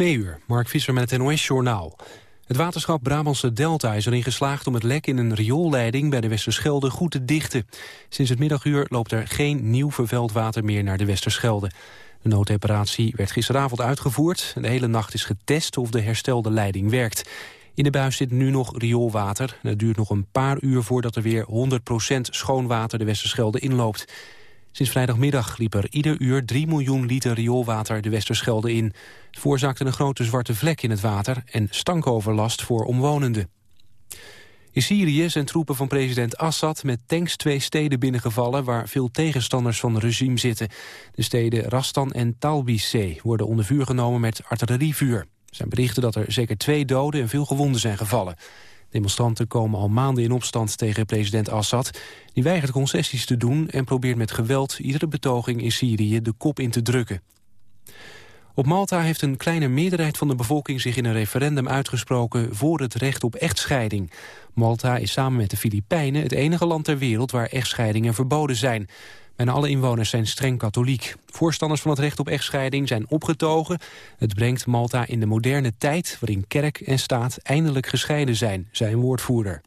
Twee uur, Mark Visser met het NOS-journaal. Het waterschap Brabantse Delta is erin geslaagd om het lek in een rioolleiding bij de Westerschelde goed te dichten. Sinds het middaguur loopt er geen nieuw vervuild water meer naar de Westerschelde. De noodreparatie werd gisteravond uitgevoerd. De hele nacht is getest of de herstelde leiding werkt. In de buis zit nu nog rioolwater. Het duurt nog een paar uur voordat er weer 100% schoon water de Westerschelde inloopt. Sinds vrijdagmiddag liep er ieder uur 3 miljoen liter rioolwater de Westerschelde in. Het veroorzaakte een grote zwarte vlek in het water en stankoverlast voor omwonenden. In Syrië zijn troepen van president Assad met tanks twee steden binnengevallen waar veel tegenstanders van het regime zitten. De steden Rastan en Talbise worden onder vuur genomen met artillerievuur. Er zijn berichten dat er zeker twee doden en veel gewonden zijn gevallen. Demonstranten komen al maanden in opstand tegen president Assad. Die weigert concessies te doen en probeert met geweld iedere betoging in Syrië de kop in te drukken. Op Malta heeft een kleine meerderheid van de bevolking zich in een referendum uitgesproken voor het recht op echtscheiding. Malta is samen met de Filipijnen het enige land ter wereld waar echtscheidingen verboden zijn. Bijna alle inwoners zijn streng katholiek. Voorstanders van het recht op echtscheiding zijn opgetogen. Het brengt Malta in de moderne tijd waarin kerk en staat eindelijk gescheiden zijn, zei een woordvoerder.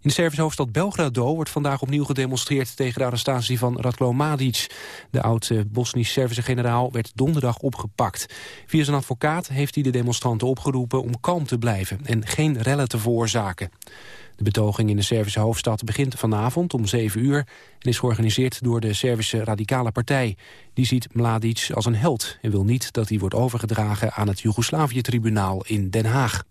In de Servische hoofdstad Belgrado wordt vandaag opnieuw gedemonstreerd tegen de arrestatie van Ratko Mladic. De oude Bosnisch-Servische generaal werd donderdag opgepakt. Via zijn advocaat heeft hij de demonstranten opgeroepen om kalm te blijven en geen rellen te veroorzaken. De betoging in de Servische hoofdstad begint vanavond om 7 uur... en is georganiseerd door de Servische Radicale Partij. Die ziet Mladic als een held en wil niet dat hij wordt overgedragen... aan het Joegoslavië-tribunaal in Den Haag.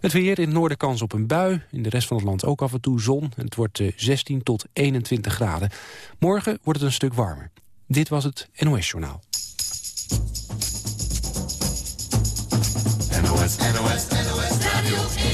Het weer in het noorden kans op een bui. In de rest van het land ook af en toe zon. Het wordt 16 eh, tot 21 graden. Morgen wordt het een stuk warmer. Dit was het NOS Journaal. NOS, NOS, NOS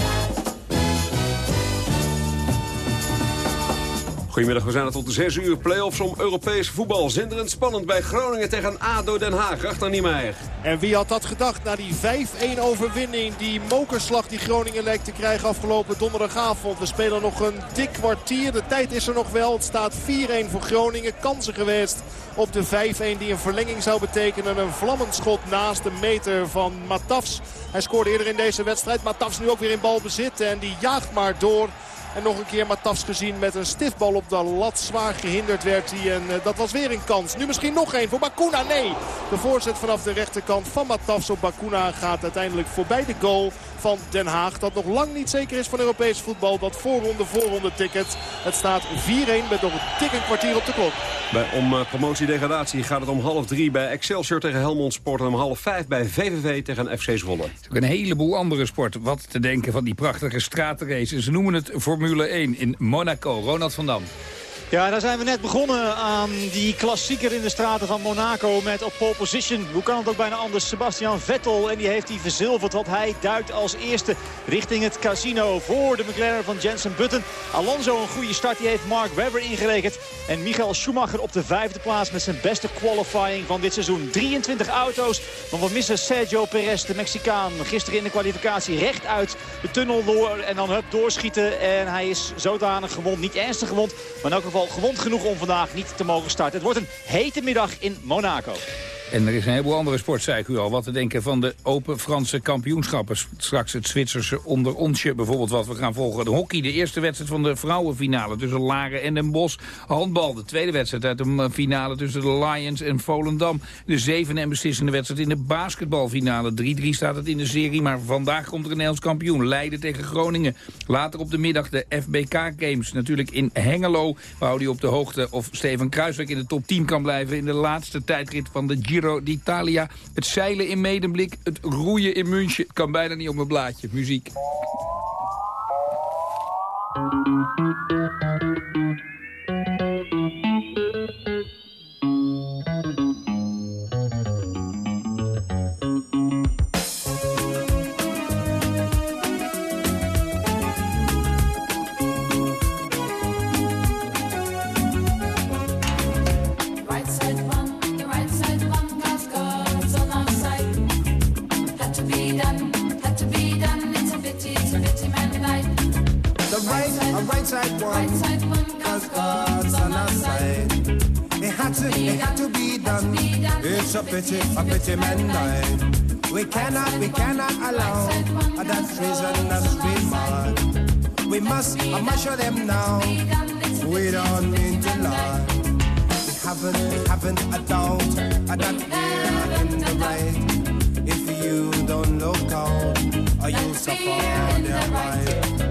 Goedemiddag, we zijn er tot de 6 uur. Play-offs om Europees voetbal. Zinderend spannend bij Groningen tegen ADO Den Haag. Achter Niemeyer. En wie had dat gedacht na die 5-1 overwinning. Die mokerslag die Groningen lijkt te krijgen afgelopen donderdagavond. We spelen nog een dik kwartier. De tijd is er nog wel. Het staat 4-1 voor Groningen. Kansen geweest op de 5-1 die een verlenging zou betekenen. Een vlammend schot naast de meter van Matafs. Hij scoorde eerder in deze wedstrijd. Matafs nu ook weer in balbezit. En die jaagt maar door. En nog een keer Matas gezien met een stiftbal op de lat. Zwaar gehinderd werd hij en uh, dat was weer een kans. Nu misschien nog één voor Bakuna. Nee, de voorzet vanaf de rechterkant van Matas op Bakuna gaat uiteindelijk voorbij de goal van Den Haag. Dat nog lang niet zeker is van Europees voetbal. Dat voorronde voorronde ticket. Het staat 4-1 met nog een een kwartier op de klok. Bij, om uh, promotie-degradatie gaat het om half drie bij Excelsior tegen Helmond Sport. En om half vijf bij VVV tegen FC Zwolle. Het is ook een heleboel andere sport. Wat te denken van die prachtige stratenrace. Ze noemen het Formule 1 in Monaco. Ronald van Dam. Ja, daar zijn we net begonnen aan die klassieker in de straten van Monaco met op pole position. Hoe kan het ook bijna anders? Sebastian Vettel en die heeft hij verzilverd. Want hij duikt als eerste richting het casino voor de McLaren van Jensen Button. Alonso een goede start, die heeft Mark Webber ingerekend. En Michael Schumacher op de vijfde plaats met zijn beste qualifying van dit seizoen. 23 auto's, maar wat missen Sergio Perez, de Mexicaan. Gisteren in de kwalificatie recht uit de tunnel door en dan hup doorschieten. En hij is zodanig gewond, niet ernstig gewond, maar in elk geval gewond genoeg om vandaag niet te mogen starten. Het wordt een hete middag in Monaco. En er is een heleboel andere sport, zei ik u al. Wat te denken van de Open Franse kampioenschappen. Straks het Zwitserse onder onsje bijvoorbeeld wat we gaan volgen. De hockey, de eerste wedstrijd van de vrouwenfinale tussen Laren en Den Bosch. Handbal, de tweede wedstrijd uit de finale tussen de Lions en Volendam. De zevende en beslissende wedstrijd in de basketbalfinale. 3-3 staat het in de serie, maar vandaag komt er een Nederlands kampioen. Leiden tegen Groningen. Later op de middag de FBK Games. Natuurlijk in Hengelo. We houden op de hoogte of Steven Kruiswijk in de top 10 kan blijven... in de laatste tijdrit van de Giro Giro d'Italia. Het zeilen in Medemblik, het roeien in München. Kan bijna niet op mijn blaadje. Muziek. right side one. Right side one Cause God's on our side. It had to, it had to be done. It's a pity, a pity man died. We cannot, we cannot allow that treason that's been mad. We must, I must show them now. We don't need to lie. We haven't, we haven't a doubt that we're in the right. If you don't look out, you'll suffer their right.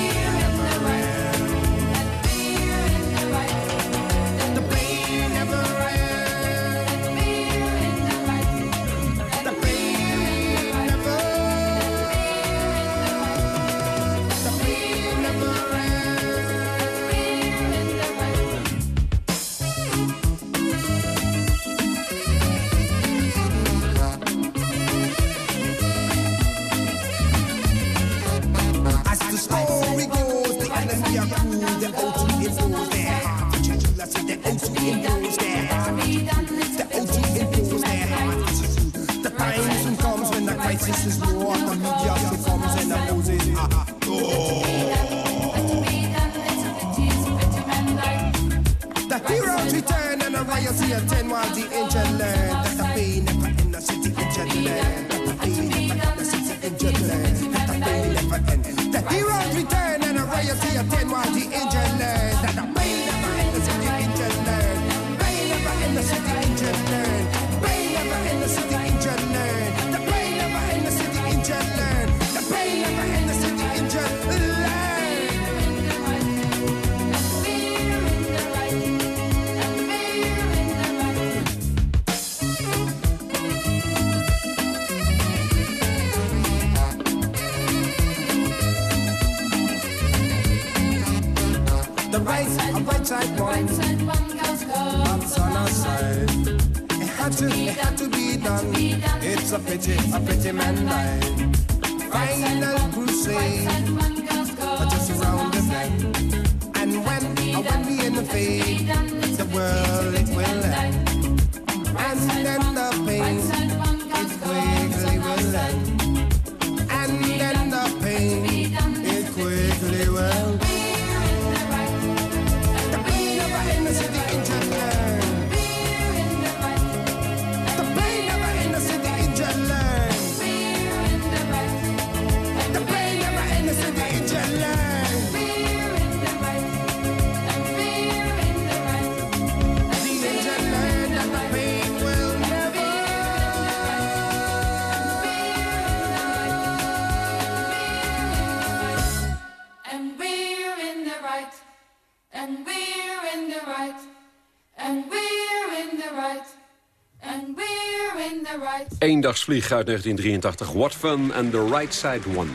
Eendagsvlieg uit 1983. What fun and the right side one.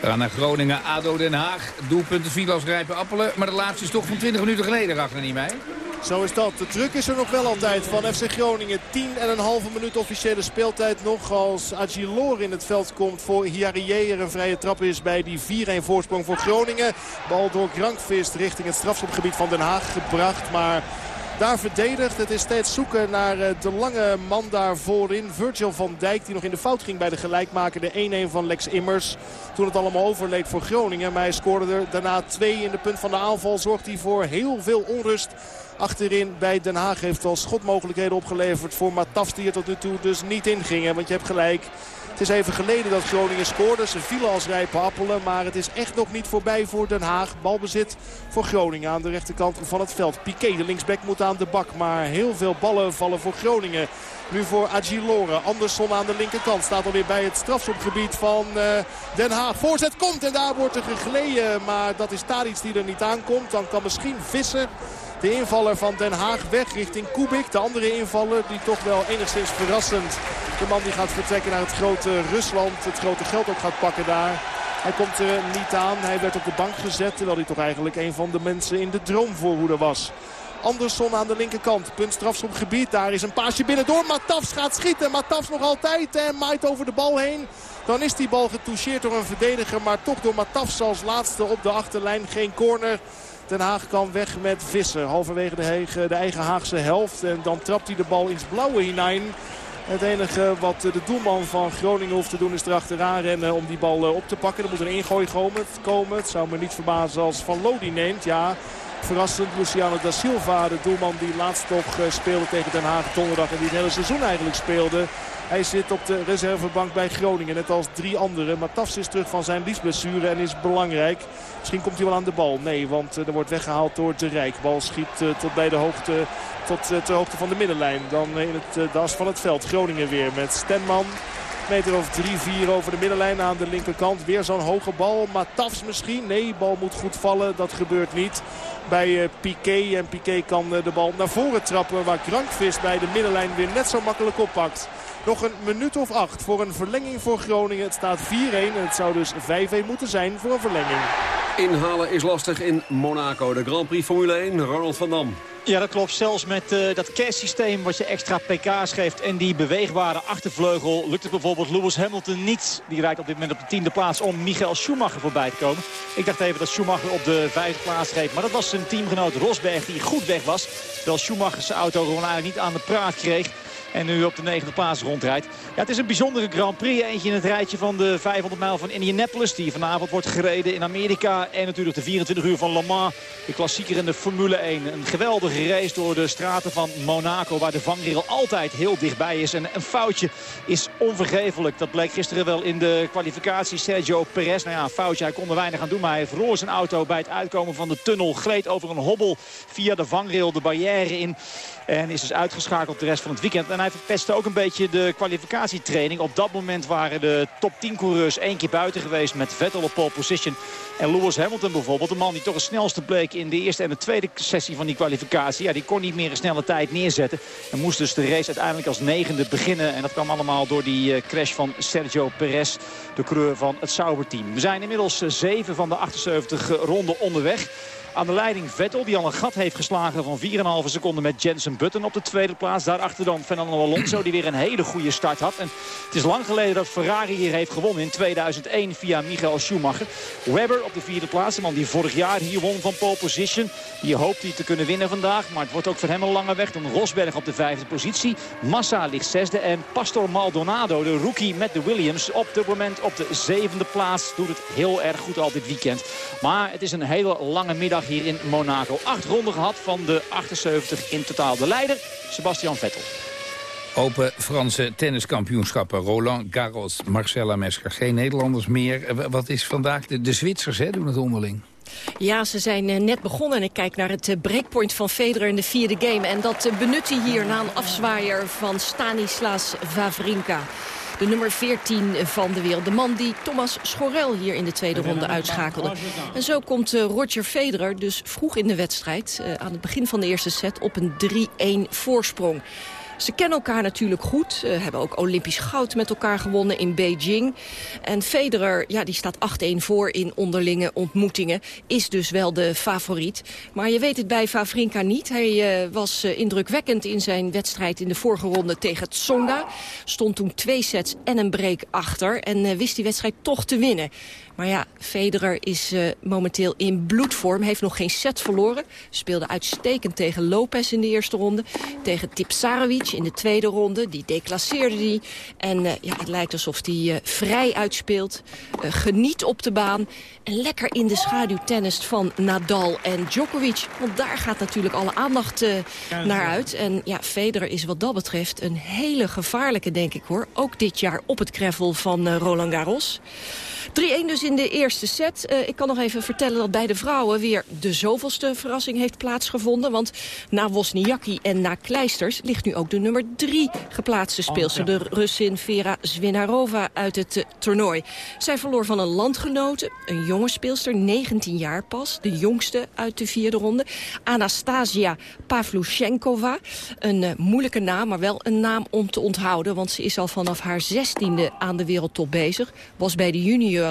We gaan naar Groningen, ADO Den Haag. Doelpunten viel als rijpe appelen. Maar de laatste is toch van 20 minuten geleden, Ragnar niet mee. Zo is dat. De druk is er nog wel altijd van FC Groningen. 10 en een halve minuut officiële speeltijd nog. Als Agilor in het veld komt voor Hiarie. Er een vrije trap is bij die 4-1 voorsprong voor Groningen. Bal door Grankvist richting het strafschopgebied van Den Haag gebracht. Maar daar verdedigd. Het is steeds zoeken naar eh, de lange man daar voorin. Virgil van Dijk die nog in de fout ging bij de gelijkmaker. De 1-1 van Lex Immers. Toen het allemaal overleed voor Groningen. Maar hij scoorde er daarna twee in de punt van de aanval. Zorgt hij voor heel veel onrust achterin bij Den Haag. Heeft wel schotmogelijkheden opgeleverd voor Matafs die er tot nu toe dus niet ingingen. Want je hebt gelijk. Het is even geleden dat Groningen scoorde. Ze vielen als rijpe appelen. Maar het is echt nog niet voorbij voor Den Haag. Balbezit voor Groningen aan de rechterkant van het veld. Piqué, de linksback, moet aan de bak. Maar heel veel ballen vallen voor Groningen. Nu voor Agilore. Andersson aan de linkerkant staat alweer bij het strafschopgebied van eh, Den Haag. Voorzet komt en daar wordt er gegleden. Maar dat is Tadic die er niet aankomt. Dan kan misschien Vissen de invaller van Den Haag weg richting Kubik. De andere invaller die toch wel enigszins verrassend. De man die gaat vertrekken naar het grote Rusland. Het grote geld ook gaat pakken daar. Hij komt er niet aan. Hij werd op de bank gezet. Terwijl hij toch eigenlijk een van de mensen in de droomvoorhoede was. Andersson aan de linkerkant. Punt strafschopgebied. Daar is een paasje binnendoor. Matafs gaat schieten. Matafs nog altijd. En maait over de bal heen. Dan is die bal getoucheerd door een verdediger. Maar toch door Matafs als laatste op de achterlijn. Geen corner. Den Haag kan weg met vissen. Halverwege de, hege- de eigen Haagse helft. En dan trapt hij de bal ins blauwe hinein. Het enige wat de doelman van Groningen hoeft te doen is erachteraan rennen om die bal op te pakken. Er moet een ingooi komen. Het zou me niet verbazen als Van Lodi neemt. Ja, verrassend Luciano da Silva, de doelman die laatst toch speelde tegen Den Haag donderdag. En die het hele seizoen eigenlijk speelde. Hij zit op de reservebank bij Groningen, net als drie anderen. Maar Tafs is terug van zijn liesblessure en is belangrijk. Misschien komt hij wel aan de bal. Nee, want er wordt weggehaald door de Rijk. Bal schiet tot bij de hoogte, tot de hoogte van de middenlijn. Dan in het, de as van het veld. Groningen weer met Stenman. Meter of 3-4 over de middenlijn aan de linkerkant. Weer zo'n hoge bal. Matafs misschien. Nee, bal moet goed vallen. Dat gebeurt niet bij Piqué. En Piqué kan de bal naar voren trappen. Waar Krankvis bij de middenlijn weer net zo makkelijk oppakt. Nog een minuut of acht voor een verlenging voor Groningen. Het staat 4-1 en het zou dus 5-1 moeten zijn voor een verlenging. Inhalen is lastig in Monaco. De Grand Prix Formule 1, Ronald van Dam. Ja, dat klopt. Zelfs met uh, dat systeem wat je extra pk's geeft... en die beweegbare achtervleugel lukt het bijvoorbeeld Lewis Hamilton niet. Die rijdt op dit moment op de tiende plaats om Michael Schumacher voorbij te komen. Ik dacht even dat Schumacher op de vijfde plaats reed. Maar dat was zijn teamgenoot Rosberg die goed weg was. Terwijl Schumacher zijn auto gewoon eigenlijk niet aan de praat kreeg. En nu op de negende plaats rondrijdt. Ja, het is een bijzondere Grand Prix. Eentje in het rijtje van de 500 mijl van Indianapolis. Die vanavond wordt gereden in Amerika. En natuurlijk de 24 uur van Le Mans. De klassieker in de Formule 1. Een geweldige race door de straten van Monaco. Waar de vangrail altijd heel dichtbij is. En een foutje is onvergevelijk. Dat bleek gisteren wel in de kwalificatie. Sergio Perez. Nou ja, een foutje. Hij kon er weinig aan doen. Maar hij verloor zijn auto bij het uitkomen van de tunnel. Gleed over een hobbel via de vangrail de barrière in. En is dus uitgeschakeld de rest van het weekend. Verpestte ook een beetje de kwalificatietraining. Op dat moment waren de top 10 coureurs één keer buiten geweest met Vettel op pole position. En Lewis Hamilton bijvoorbeeld, de man die toch het snelste bleek in de eerste en de tweede sessie van die kwalificatie. Ja, die kon niet meer een snelle tijd neerzetten. En moest dus de race uiteindelijk als negende beginnen. En dat kwam allemaal door die eh, crash van Sergio Perez, de coureur van het Sauber-team. We zijn inmiddels eh, zeven van de 78 ronden onderweg. Aan de leiding Vettel, die al een gat heeft geslagen van 4,5 seconden met Jensen Button op de tweede plaats. Daarachter dan Fernando Alonso, die weer een hele goede start had. En het is lang geleden dat Ferrari hier heeft gewonnen in 2001 via Michael Schumacher. Webber op de vierde plaats, de man die vorig jaar hier won van pole position. Die hoopt hij te kunnen winnen vandaag, maar het wordt ook voor hem een lange weg. Dan Rosberg op de vijfde positie. Massa ligt zesde en Pastor Maldonado, de rookie met de Williams, op dit moment op de zevende plaats. Doet het heel erg goed al dit weekend. Maar het is een hele lange middag hier in Monaco. Acht ronden gehad van de 78 in totaal. De leider, Sebastian Vettel. Open Franse tenniskampioenschappen. Roland Garros, Marcella Mesker. Geen Nederlanders meer. Eh, wat is vandaag? De, de Zwitsers hè, doen het onderling. Ja, ze zijn eh, net begonnen. En ik kijk naar het eh, breakpoint van Federer in de vierde game. En dat benut hij hier na een afzwaaier van Stanislas Wawrinka de nummer 14 van de wereld. De man die Thomas Schorel hier in de tweede ronde uitschakelde. En zo komt eh, Roger Federer dus vroeg in de wedstrijd... Eh, aan het begin van de eerste set op een 3-1 voorsprong. Ze kennen elkaar natuurlijk goed. Uh, hebben ook Olympisch goud met elkaar gewonnen in Beijing. En Federer, ja, die staat 8-1 voor in onderlinge ontmoetingen. Is dus wel de favoriet. Maar je weet het bij Favrinka niet. Hij uh, was uh, indrukwekkend in zijn wedstrijd in de vorige ronde tegen Tsonga. Stond toen twee sets en een break achter. En wist die wedstrijd toch te winnen. Maar ja, Federer is uh, momenteel in bloedvorm. Heeft nog geen set verloren. Speelde uitstekend tegen Lopez in de eerste ronde. Tegen Tipsarevic in de tweede ronde. Die declasseerde die. En uh, ja, het lijkt alsof hij uh, vrij uitspeelt. geniet op de baan. En lekker in de schaduw tennist van Nadal en Djokovic. Want daar gaat natuurlijk alle aandacht naar uit. En ja, Federer is wat dat betreft een hele gevaarlijke, denk ik hoor. Ook dit jaar op het gravel van Roland Garros. 3-1 dus in de eerste set. Uh, ik kan nog even vertellen dat bij de vrouwen weer de zoveelste verrassing heeft plaatsgevonden. Want na Wozniacki en na Kleisters ligt nu ook de nummer 3 geplaatste speelster. De Russin Vera Zwinarova uit het uh, toernooi. Zij verloor van een landgenote, een jonge speelster, 19 jaar pas. De jongste uit de vierde ronde. Anastasia Pavluchenkova. Een uh, moeilijke naam, maar wel een naam om te onthouden. Want ze is al vanaf haar zestiende aan de wereldtop bezig. Was bij de junior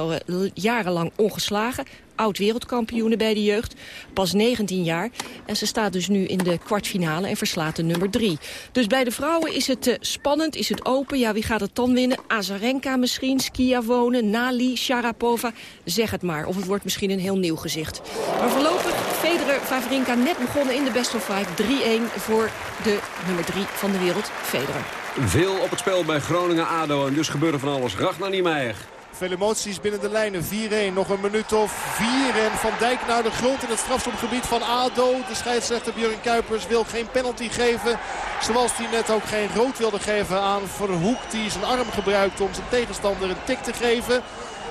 jarenlang ongeslagen. Oud-wereldkampioenen bij de jeugd. Pas 19 jaar. En ze staat dus nu in de kwartfinale en verslaat de nummer 3. Dus bij de vrouwen is het uh, spannend, is het open. Ja, wie gaat het dan winnen? Azarenka misschien, Skia Wonen, Nali, Sharapova. Zeg het maar. Of het wordt misschien een heel nieuw gezicht. Maar voorlopig Federer, Vavrinka net begonnen in de best of five. 3-1 voor de nummer 3 van de wereld, Federer. Veel op het spel bij Groningen-ADO en dus gebeurde van alles. Ragnar Niemeyer. Veel emoties binnen de lijnen. 4-1. Nog een minuut of 4. En Van Dijk naar de grond in het strafschopgebied van ADO. De scheidsrechter Björn Kuipers wil geen penalty geven. Zoals hij net ook geen rood wilde geven aan Verhoek. Die zijn arm gebruikt om zijn tegenstander een tik te geven.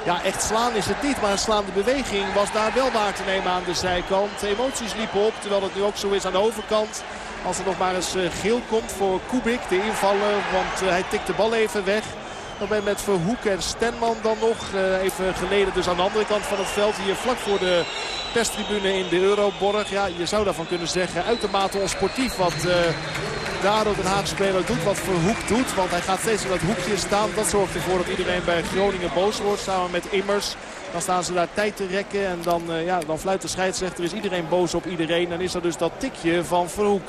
Ja, echt slaan is het niet. Maar een slaande beweging was daar wel waar te nemen aan de zijkant. Emoties liepen op. Terwijl het nu ook zo is aan de overkant. Als er nog maar eens eh, geel komt voor Kubik, de invaller. Want eh, hij tikt de bal even weg. Dan ben met Verhoek en Stenman dan nog. Uh, even geleden dus aan de andere kant van het veld. Hier vlak voor de perstribune in de Euroborg. Ja, je zou daarvan kunnen zeggen uitermate onsportief wat uh, de ADO Den Haag speler doet. Wat Verhoek doet. Want hij gaat steeds in dat hoekje staan. Dat zorgt ervoor dat iedereen bij Groningen boos wordt. Samen met Immers. Dan staan ze daar tijd te rekken. En dan, uh, ja, dan fluit de scheidsrechter. Is iedereen boos op iedereen. Dan is er dus dat tikje van Verhoek.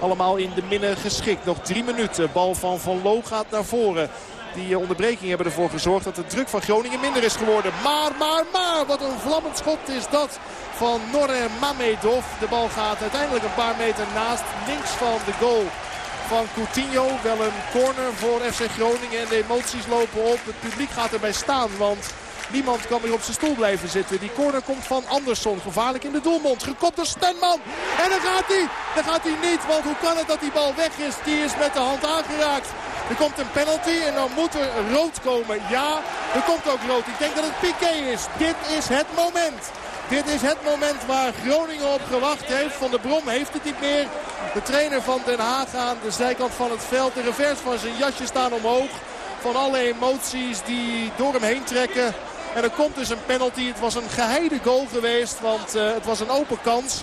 Allemaal in de minnen geschikt. Nog drie minuten. Bal van Van Loo gaat naar voren. Die onderbreking hebben ervoor gezorgd dat de druk van Groningen minder is geworden. Maar, maar, maar, wat een vlammend schot is dat van Norre Mamedov. De bal gaat uiteindelijk een paar meter naast. Links van de goal van Coutinho. Wel een corner voor FC Groningen. En de emoties lopen op. Het publiek gaat erbij staan, want... Niemand kan meer op zijn stoel blijven zitten. Die corner komt van Andersson. Gevaarlijk in de doelmond. Gekopt door Stenman. En dan gaat hij. Dan gaat hij niet. Want hoe kan het dat die bal weg is? Die is met de hand aangeraakt. Er komt een penalty en dan moet er rood komen. Ja, er komt ook rood. Ik denk dat het Piqué is. Dit is het moment. Dit is het moment waar Groningen op gewacht heeft. Van der Brom heeft het niet meer. De trainer van Den Haag aan de zijkant van het veld. De revers van zijn jasje staan omhoog. Van alle emoties die door hem heen trekken. En er komt dus een penalty. Het was een geheide goal geweest, want uh, het was een open kans.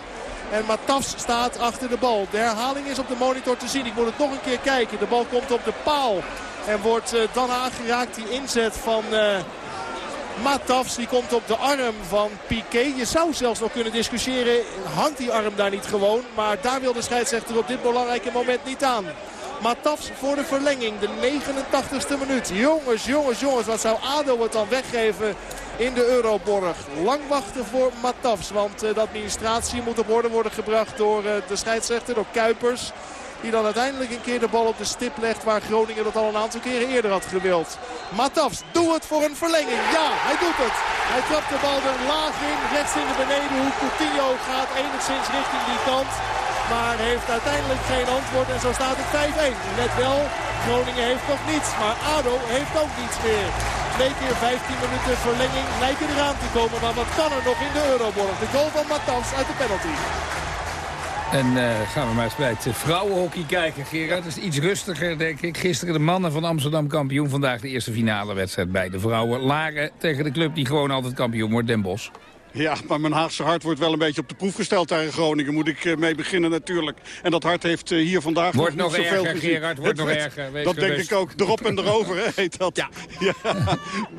En Matafs staat achter de bal. De herhaling is op de monitor te zien. Ik moet het nog een keer kijken. De bal komt op de paal. En wordt uh, dan aangeraakt. Die inzet van uh, Matafs. Die komt op de arm van Piqué. Je zou zelfs nog kunnen discussiëren. Hangt die arm daar niet gewoon? Maar daar wil de scheidsrechter op dit belangrijke moment niet aan. Matafs voor de verlenging. De 89ste minuut. Jongens, jongens, jongens. Wat zou ADO het dan weggeven in de Euroborg. Lang wachten voor Matafs. Want uh, de administratie moet op orde worden gebracht door uh, de scheidsrechter, door Kuipers. Die dan uiteindelijk een keer de bal op de stip legt waar Groningen dat al een aantal keren eerder had gewild. Matafs, doe het voor een verlenging. Ja, hij doet het. Hij trapt de bal er laag in, rechts in de benedenhoek. Coutinho gaat enigszins richting die kant. Maar heeft uiteindelijk geen antwoord en zo staat het 5-1. Net wel, Groningen heeft nog niets. Maar ADO heeft ook niets meer. Twee keer 15 minuten verlenging lijken eraan te komen. Maar wat kan er nog in de Euroborg? De goal van Matafs uit de penalty. En uh, gaan we maar eens bij het vrouwenhockey kijken, Gerard. Het is iets rustiger, denk ik. Gisteren de mannen van Amsterdam kampioen. Vandaag de eerste finale wedstrijd bij de vrouwen. Laren tegen de club die gewoon altijd kampioen wordt, Den Bosch. Ja, maar mijn Haagse hart wordt wel een beetje op de proef gesteld daar in Groningen. Moet ik mee beginnen natuurlijk. En dat hart heeft hier vandaag wordt nog, nog erger, gezien. Gerard, wordt nog erger. Wees dat denk ik ook. Erop en erover heet dat. Ja. ja.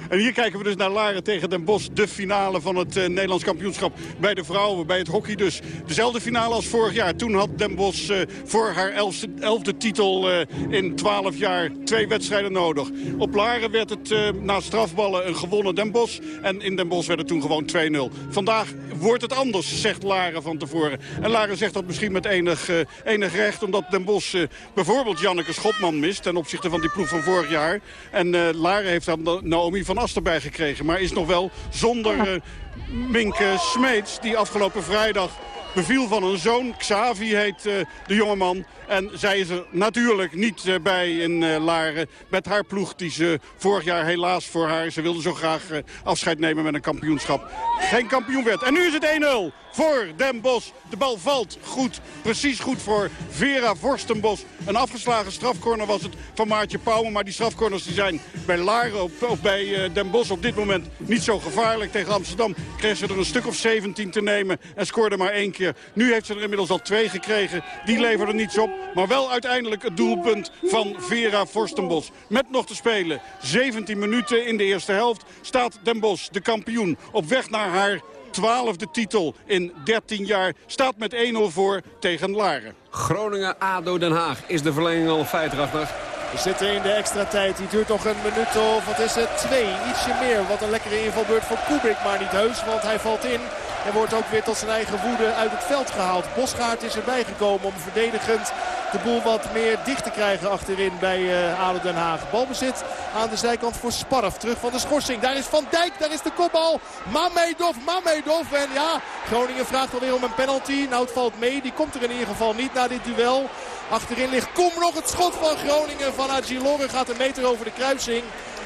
En hier kijken we dus naar Laren tegen Den Bosch. De finale van het uh, Nederlands kampioenschap bij de vrouwen, bij het hockey dus. Dezelfde finale als vorig jaar. Toen had Den Bosch uh, voor haar elfde, elfde titel uh, in 12 jaar twee wedstrijden nodig. Op Laren werd het na strafballen een gewonnen Den Bosch. En in Den Bosch werd het toen gewoon 2-0. Vandaag wordt het anders, zegt Laren van tevoren. En Laren zegt dat misschien met enig, uh, enig recht... omdat Den Bosch uh, bijvoorbeeld Janneke Schotman mist... ten opzichte van die ploeg van vorig jaar. En uh, Laren heeft dan Naomi van Aster bij gekregen. Maar is nog wel zonder Minke Smeets... die afgelopen vrijdag beviel van een zoon. Xavi heet uh, de jongeman. En zij is er natuurlijk niet uh, bij in uh, Laren. Met haar ploeg die ze vorig jaar helaas voor haar... ze wilde zo graag afscheid nemen met een kampioenschap. Geen kampioen werd. En nu is het 1-0 voor Den Bosch. De bal valt goed, precies goed voor Vera Vorstenbos. Een afgeslagen strafcorner was het van Maartje Pauwen. Maar die strafcorners die zijn bij Laren of, of bij uh, Den Bosch op dit moment niet zo gevaarlijk. Tegen Amsterdam kreeg ze er een stuk of 17 te nemen en scoorde maar één keer. Nu heeft ze er inmiddels al twee gekregen. Die leverde niets op, maar wel uiteindelijk het doelpunt van Vera Vorstenbos. Met nog te spelen 17 minuten in de eerste helft staat Den Bosch, de kampioen, op weg naar haar twaalfde titel in 13 jaar. Staat met 1-0 voor tegen Laren. Groningen-ADO Den Haag. Is de verlenging al feit, Ragnar? We zitten in de extra tijd. Die duurt nog een minuut of wat is het? Twee. Ietsje meer. Wat een lekkere invalbeurt voor Kubik. Maar niet heus, want hij valt in. En wordt ook weer tot zijn eigen woede uit het veld gehaald. Bosgaard is erbij gekomen om verdedigend de boel wat meer dicht te krijgen achterin bij uh, Den Haag. Balbezit aan de zijkant voor Sparf. Terug van de schorsing. Daar is Van Dijk, daar is de kopbal. Mamedov, Mamedov. En ja, Groningen vraagt alweer om een penalty. Nou, het valt mee. Die komt er in ieder geval niet na dit duel. Achterin ligt Kom nog het schot van Groningen. Van Agilore gaat een meter over de kruising.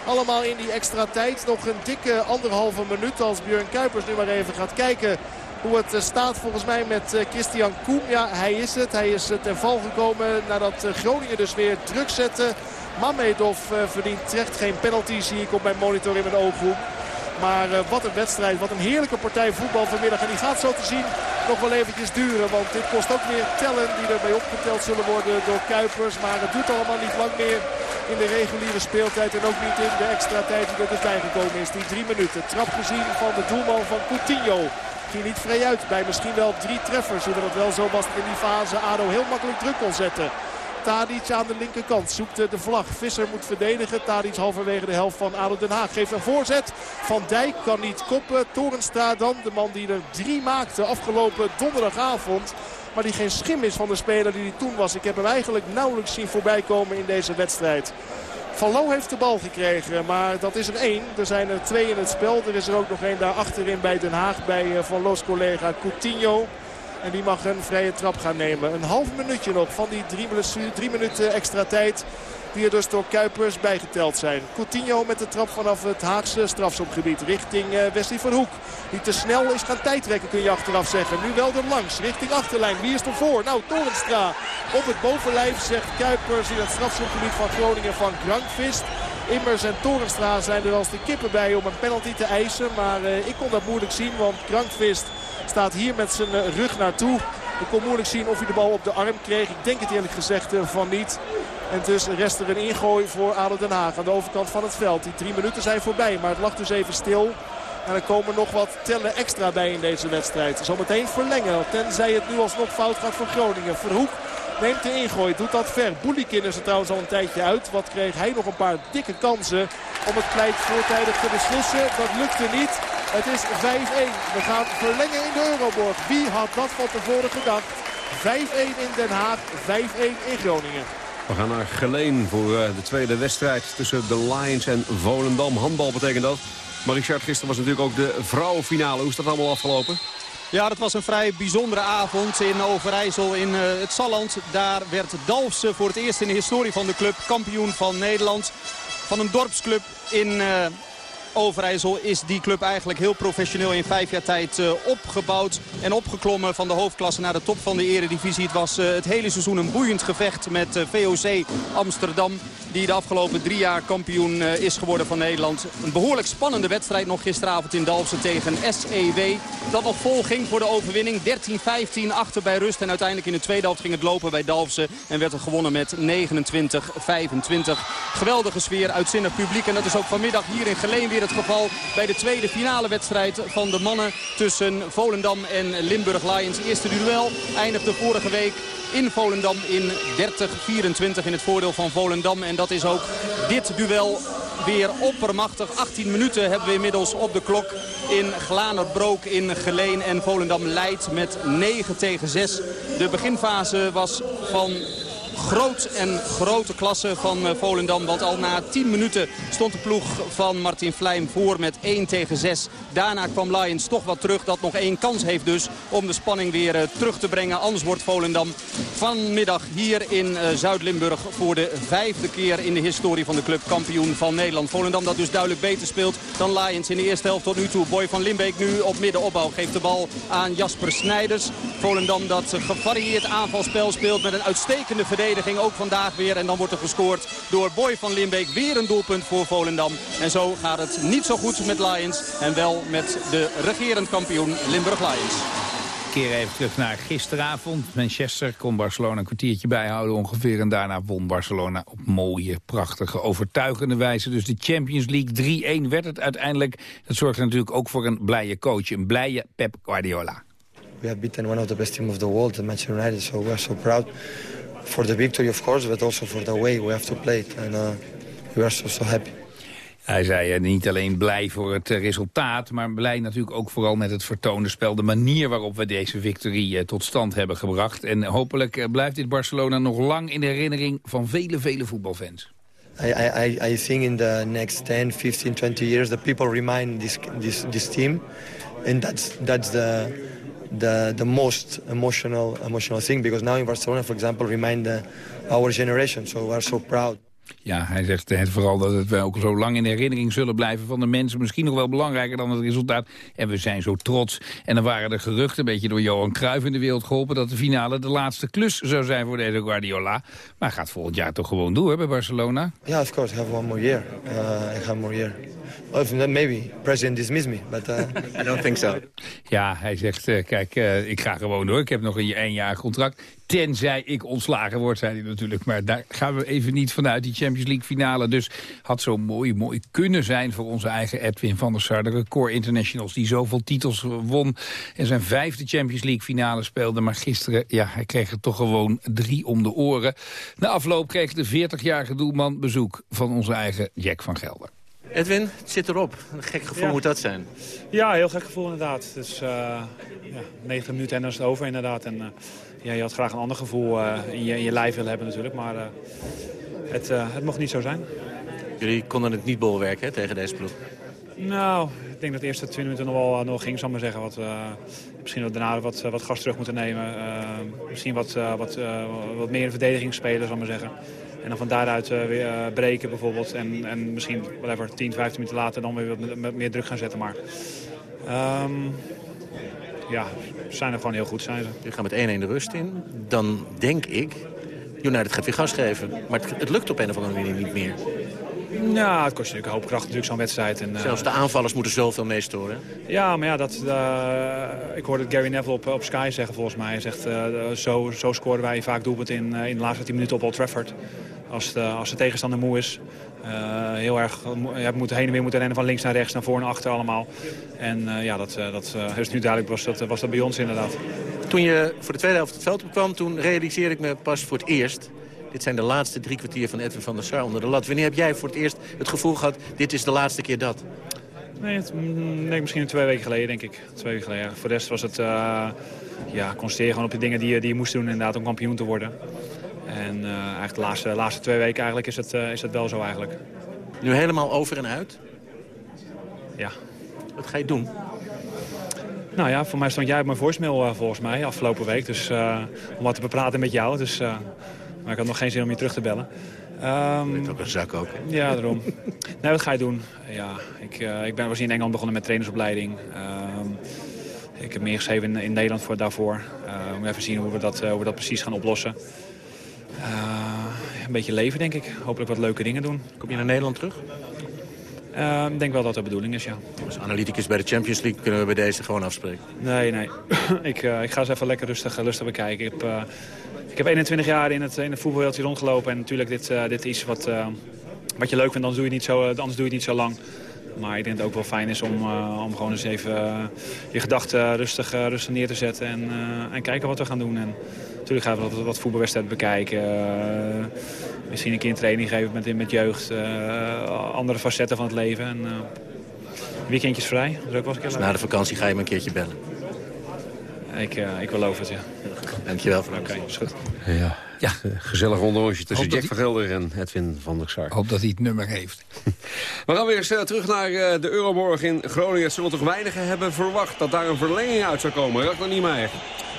Allemaal in die extra tijd. Nog een dikke anderhalve minuut als Björn Kuipers nu maar even gaat kijken hoe het eh, staat volgens mij met eh, Christian Koem. Ja, hij is het. Hij is ten val gekomen nadat eh, Groningen dus weer druk zette. Mamedov verdient terecht geen penalty, zie ik op mijn monitor in mijn ooghoek. Maar wat een wedstrijd, wat een heerlijke partij voetbal vanmiddag. En die gaat zo te zien nog wel eventjes duren. Want dit kost ook weer tellen die erbij opgeteld zullen worden door Kuipers. Maar het doet allemaal niet lang meer in de reguliere speeltijd. En ook niet in de extra tijd die er dus bijgekomen is. Die drie minuten. Trap gezien van de doelman van Coutinho. Ging niet vrij uit bij misschien wel drie treffers. Hoewel het wel zo was in die fase ADO heel makkelijk druk kon zetten. Tadic aan de linkerkant zoekt de vlag. Visser moet verdedigen. Tadic halverwege de helft van ADO Den Haag. Geeft een voorzet. Van Dijk kan niet koppen. Torenstra dan, de man die er drie maakte afgelopen donderdagavond. Maar die geen schim is van de speler die hij toen was. Ik heb hem eigenlijk nauwelijks zien voorbij komen in deze wedstrijd. Van Loo heeft de bal gekregen, maar dat is er één. Er zijn er twee in het spel. Er is er ook nog één daar achterin bij Den Haag bij eh, Van Loo's collega Coutinho. En die mag een vrije trap gaan nemen. Een half minuutje nog van die drie, drie minuten extra tijd. Die er dus door Kuipers bijgeteld zijn. Coutinho met de trap vanaf het Haagse strafschopgebied richting uh, Wesley van Hoek. Die te snel is gaan tijdrekken kun je achteraf zeggen. Nu wel er langs richting achterlijn. Wie is er voor? Nou, Torenstra op het bovenlijf zegt Kuipers in het strafschopgebied van Groningen van Grankvist. Immers en Torenstra zijn er als de kippen bij om een penalty te eisen. Maar uh, ik kon dat moeilijk zien, want Grankvist staat hier met zijn uh, rug naartoe. Ik kon moeilijk zien of hij de bal op de arm kreeg. Ik denk het eerlijk gezegd van niet. En dus rest er een ingooi voor ADO Den Haag aan de overkant van het veld. Die drie minuten zijn voorbij, maar het lag dus even stil. En er komen nog wat tellen extra bij in deze wedstrijd. Zometeen verlengen, tenzij het nu alsnog fout gaat voor Groningen. Verhoek neemt de ingooi, doet dat ver. Boelikin is er trouwens al een tijdje uit. Wat kreeg hij nog een paar dikke kansen om het pleit voortijdig te beslissen. Dat lukte niet. Het is 5-1. We gaan verlengen in de Euroborg. Wie had dat van tevoren gedacht? 5-1 in Den Haag, 5-1 in Groningen. We gaan naar Geleen voor eh, de tweede wedstrijd tussen de Lions en Volendam. Handbal betekent dat. Maar Richard, gisteren was natuurlijk ook de vrouwenfinale. Hoe is dat allemaal afgelopen? Ja, dat was een vrij bijzondere avond in Overijssel in uh, het Salland. Daar werd Dalfsen voor het eerst in de historie van de club kampioen van Nederland. Van een dorpsclub in uh, Overijssel is die club eigenlijk heel professioneel in vijf jaar tijd uh, opgebouwd. En opgeklommen van de hoofdklasse naar de top van de eredivisie. Het was uh, het hele seizoen een boeiend gevecht met uh, VOC Amsterdam. Die de afgelopen drie jaar kampioen is geworden van Nederland. Een behoorlijk spannende wedstrijd nog gisteravond in Dalfsen tegen SEW. Dat nog vol ging voor de overwinning. 13-15 achter bij rust. En uiteindelijk in de tweede helft ging het lopen bij Dalfsen. En werd er gewonnen met 29-25. Geweldige sfeer, uitzinnig publiek. En dat is ook vanmiddag hier in Geleen weer het geval bij de tweede finale wedstrijd van de mannen tussen Volendam en Limburg Lions. Eerste duel eindigde vorige week in Volendam in 30-24 in het voordeel van Volendam. En dat is ook dit duel weer oppermachtig. 18 minuten hebben we inmiddels op de klok in Glanerbrook in Geleen. En Volendam leidt met 9 tegen 6. De beginfase was van groot en grote klasse van uh, Volendam. Want al na 10 minuten stond de ploeg van Martin Vlijm voor met 1 tegen 6. Daarna kwam Lions toch wat terug. Dat nog één kans heeft dus om de spanning weer uh, terug te brengen. Anders wordt Volendam vanmiddag hier in uh, Zuid-Limburg voor de vijfde keer in de historie van de club kampioen van Nederland. Volendam dat dus duidelijk beter speelt dan Lions in de eerste helft tot nu toe. Boy van Limbeek nu op middenopbouw geeft de bal aan Jasper Snijders. Volendam dat gevarieerd aanvalspel speelt met een uitstekende verdediging verdediging ook vandaag weer. En dan wordt er gescoord door Boy van Limbeek. Weer een doelpunt voor Volendam. En zo gaat het niet zo goed met Lions. En wel met de regerend kampioen Limburg Lions. Keer even terug naar gisteravond. Manchester kon Barcelona een kwartiertje bijhouden ongeveer. En daarna won Barcelona op mooie, prachtige, overtuigende wijze. Dus de Champions League 3-1 werd het uiteindelijk. Dat zorgde natuurlijk ook voor een blije coach. Een blije Pep Guardiola. We have beaten one of the best teams of the world, the Manchester United. So we are so proud for the victory, of course, but also for the way we have to play it. And uh, we are so, so happy. Hij zei uh, niet alleen blij voor het uh, resultaat... maar blij natuurlijk ook vooral met het vertoonde spel. De manier waarop we deze victorie uh, tot stand hebben gebracht. En hopelijk blijft dit Barcelona nog lang in de herinnering van vele, vele voetbalfans. I, I, I think in the next 10, 15, 20 years... the people remind this, this, this team. And that's, that's the, the, the most emotional, emotional thing. Because now in Barcelona, for example, remind the, our generation. So we are so proud. Ja, hij zegt het vooral dat het wel ook zo lang in de herinnering zullen blijven van de mensen. Misschien nog wel belangrijker dan het resultaat. En we zijn zo trots. En dan waren er geruchten, een beetje door Johan Cruijff in de wereld geholpen... dat de finale de laatste klus zou zijn voor deze Guardiola. Maar hij gaat volgend jaar toch gewoon door bij Barcelona? Ja, yeah, of course. I have one more year. Uh, I have more year. Of maybe president dismiss me, but uh... I don't think so. Ja, hij zegt, uh, kijk, uh, ik ga gewoon door. Ik heb nog een één jaar contract. Tenzij ik ontslagen word, zei hij natuurlijk. Maar daar gaan we even niet vanuit, die Champions League finale. Dus had zo mooi, mooi kunnen zijn voor onze eigen Edwin van der Sar. De record internationals die zoveel titels won. En zijn vijfde Champions League finale speelde. Maar gisteren, ja, hij kreeg er toch gewoon drie om de oren. Na afloop kreeg de 40-jarige doelman bezoek van onze eigen Jack van Gelder. Edwin, het zit erop. Een gek gevoel Ja. moet dat zijn. Ja, heel gek gevoel inderdaad. Dus eh ja, 90 minuten en dan is het over inderdaad. En eh, ja, je had graag een ander gevoel eh, in, je, in je lijf willen hebben natuurlijk. Maar het, het mocht niet zo zijn. Jullie konden het niet bolwerken hè, tegen deze ploeg. Nou, ik denk dat de eerste 20 minuten nog wel, nog ging, zal ik maar zeggen. Wat, misschien dat we daarna wat, wat gas terug moeten nemen. Misschien wat, wat, wat meer in verdediging spelen, zal ik maar zeggen. En dan van daaruit eh, weer eh, breken bijvoorbeeld. En, en misschien whatever, 10, 15 minuten later dan weer wat meer druk gaan zetten. Maar ehm, ja, zijn er gewoon heel goed. Zijn ze. Jullie gaan met 1-1 de rust in. Dan denk ik, United gaat weer gas geven. Maar het, het lukt op een of andere manier niet meer. Ja, het kost je natuurlijk een hoop kracht natuurlijk zo'n wedstrijd. En, eh, Zelfs de aanvallers moeten zoveel meestoren. Ja, maar ja, dat, eh, ik hoorde Gary Neville op, op Sky zeggen volgens mij. Hij zegt, eh, zo, zo scoren wij vaak doelpunt in, eh, in de laatste 10 minuten op Old Trafford. Als de, als de tegenstander moe is. Eh, heel erg je moet heen en weer moeten rennen van links naar rechts, naar voor en achter allemaal. En eh, ja, dat, eh, dat eh, is nu duidelijk, was dat, was dat bij ons inderdaad. Toen je voor de tweede helft het veld opkwam, toen realiseerde ik me pas voor het eerst... dit zijn de laatste drie kwartier van Edwin van der Sar onder de lat. Wanneer heb jij voor het eerst het gevoel gehad, dit is de laatste keer dat? Nee, het, mm, nee, misschien twee weken geleden, denk ik. Twee weken geleden. ja. Voor de rest was het, eh ja, concentreer gewoon op de dingen die, je- die je moest doen inderdaad om kampioen te worden. En eh, eigenlijk de laatste, laatste twee weken eigenlijk is het, eh, is het wel zo eigenlijk. Nu helemaal over en uit? Ja. Wat ga je doen? Nou ja, voor mij stond jij op mijn voicemail eh, volgens mij afgelopen week. Dus eh, om wat te bepraten met jou. Dus, eh, maar ik had nog geen zin om je terug te bellen. Ehm, ook een zak ook. Ja, daarom. nee, wat ga je doen? Ja, ik, eh, ik ben, was in Engeland begonnen met trainersopleiding. Ehm, ik heb meer geschreven in, in Nederland voor, daarvoor. Eh, om even zien hoe we, dat, eh, hoe we dat precies gaan oplossen. Een beetje leven, denk ik. Hopelijk wat leuke dingen doen. Kom je naar Nederland terug? Eh, Ik denk wel dat dat de bedoeling is, ja. Als analyticus bij de Champions League kunnen we bij deze gewoon afspreken. Nee, nee. ik, ik ga eens even lekker rustig, rustig bekijken. Ik heb, ik heb 21 jaar in het, in het voetbalwereldje rondgelopen. En natuurlijk, dit, eh, dit is iets wat, eh, wat je leuk vindt, anders doe, je het niet zo, eh, anders doe je het niet zo lang. Maar ik denk dat het ook wel fijn is om, om gewoon eens even je gedachten rustig, rustig neer te zetten. En, en kijken wat we gaan doen. En natuurlijk gaan we wat, wat voetbalwedstrijden bekijken. misschien een keer een training geven met, met jeugd. andere facetten van het leven. En, weekendjes vrij. Dat is ook wel eens een keer Dus na de vakantie ga je me een keertje bellen. Ik, ik beloof het, ja. Dankjewel is goed. Ja, ja. gezellig onderrondje tussen Jack van Gelder en Edwin van der Sar. Ik hoop dat hij het nummer heeft. We gaan weer eens eh, terug naar eh, de Euroborg in Groningen. Zullen toch weinigen hebben verwacht dat daar een verlenging uit zou komen. Ragnar Niemeyer.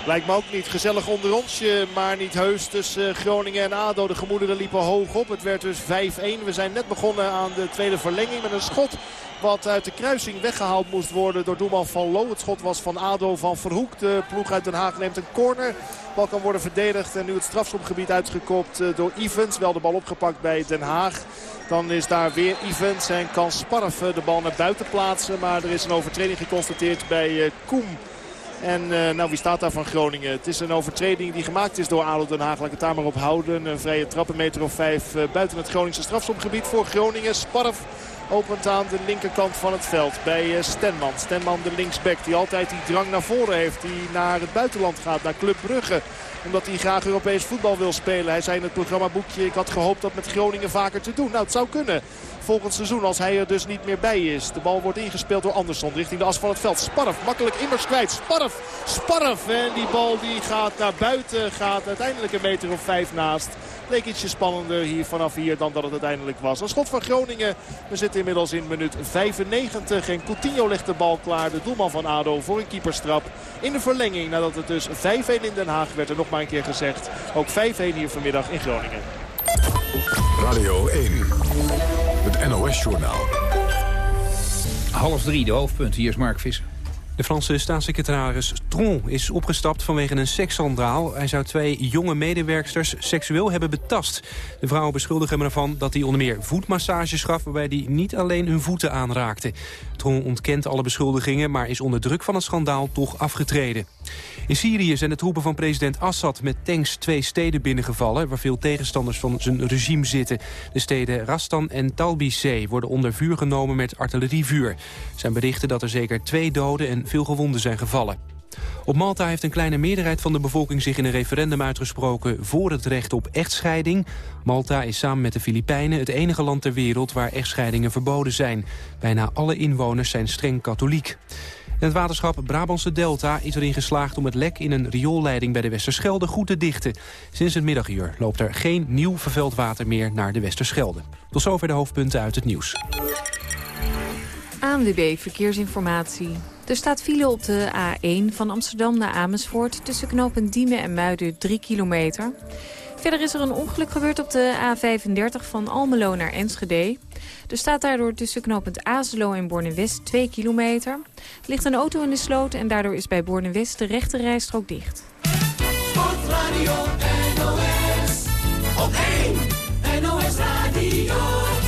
Lijkt me ook niet gezellig onder onsje, maar niet heus tussen Groningen en ADO. De gemoederen liepen hoog op. Het werd dus 5-1. We zijn net begonnen aan de tweede verlenging met een schot wat uit de kruising weggehaald moest worden door doelman Van Loo. Het schot was van ADO van Verhoek. De ploeg uit Den Haag neemt een corner. Bal kan worden verdedigd en nu het strafschopgebied uitgekopt eh, door Evans. Wel de bal opgepakt bij Den Haag. Dan is daar weer Evans en kan Sparf de bal naar buiten plaatsen. Maar er is een overtreding geconstateerd bij eh, Koem. En eh, nou, wie staat daar van Groningen? Het is een overtreding die gemaakt is door ADO Den Haag. Laat ik het daar maar op houden. Een vrije trap, een meter of vijf buiten het Groningse strafschopgebied voor Groningen. Sparf Opent aan de linkerkant van het veld bij eh, Stenman. Stenman de linksback die altijd die drang naar voren heeft. Die naar het buitenland gaat, naar Club Brugge omdat hij graag Europees voetbal wil spelen. Hij zei in het programmaboekje, ik had gehoopt dat met Groningen vaker te doen. Nou, het zou kunnen volgend seizoen als hij er dus niet meer bij is. De bal wordt ingespeeld door Andersson richting de as van het veld. Sparf, makkelijk immers kwijt. Sparf, Sparf. En die bal die gaat naar buiten, gaat uiteindelijk een meter of vijf naast. Leek ietsje spannender hier vanaf hier dan dat het uiteindelijk was. Een schot van Groningen. We zitten inmiddels in minuut 95. En Coutinho legt de bal klaar. De doelman van ADO voor een keeperstrap. In de verlenging nadat het dus 5-1 in Den Haag werd. Er nog maar een keer gezegd. Ook 5-1 hier vanmiddag in Groningen. Radio 1. Het NOS-journaal. Half drie, de hoofdpunt. Hier is Mark Visser. De Franse staatssecretaris Tron is opgestapt vanwege een seksschandaal. Hij zou twee jonge medewerksters seksueel hebben betast. De vrouwen beschuldigen hem ervan dat hij onder meer voetmassages gaf... waarbij hij niet alleen hun voeten aanraakte. Tron ontkent alle beschuldigingen, maar is onder druk van het schandaal toch afgetreden. In Syrië zijn de troepen van president Assad met tanks twee steden binnengevallen... waar veel tegenstanders van zijn regime zitten. De steden Rastan en Talbisé worden onder vuur genomen met artillerievuur. Er zijn berichten dat er zeker twee doden en veel gewonden zijn gevallen. Op Malta heeft een kleine meerderheid van de bevolking zich in een referendum uitgesproken voor het recht op echtscheiding. Malta is samen met de Filipijnen het enige land ter wereld waar echtscheidingen verboden zijn. Bijna alle inwoners zijn streng katholiek. Het waterschap Brabantse Delta is erin geslaagd om het lek in een rioolleiding bij de Westerschelde goed te dichten. Sinds het middaguur loopt er geen nieuw vervuild water meer naar de Westerschelde. Tot zover de hoofdpunten uit het nieuws. ANWB Verkeersinformatie. Er staat file op de A1 van Amsterdam naar Amersfoort... tussen knopen Diemen en Muiden 3 kilometer. Verder is er een ongeluk gebeurd op de A35 van Almelo naar Enschede. Er staat daardoor tussen knooppunt Azelo en Borne-West 2 kilometer. Er ligt een auto in de sloot en daardoor is bij Borne-West de rechte rijstrook dicht. Sportradio NOS. Op 1 NOS Radio.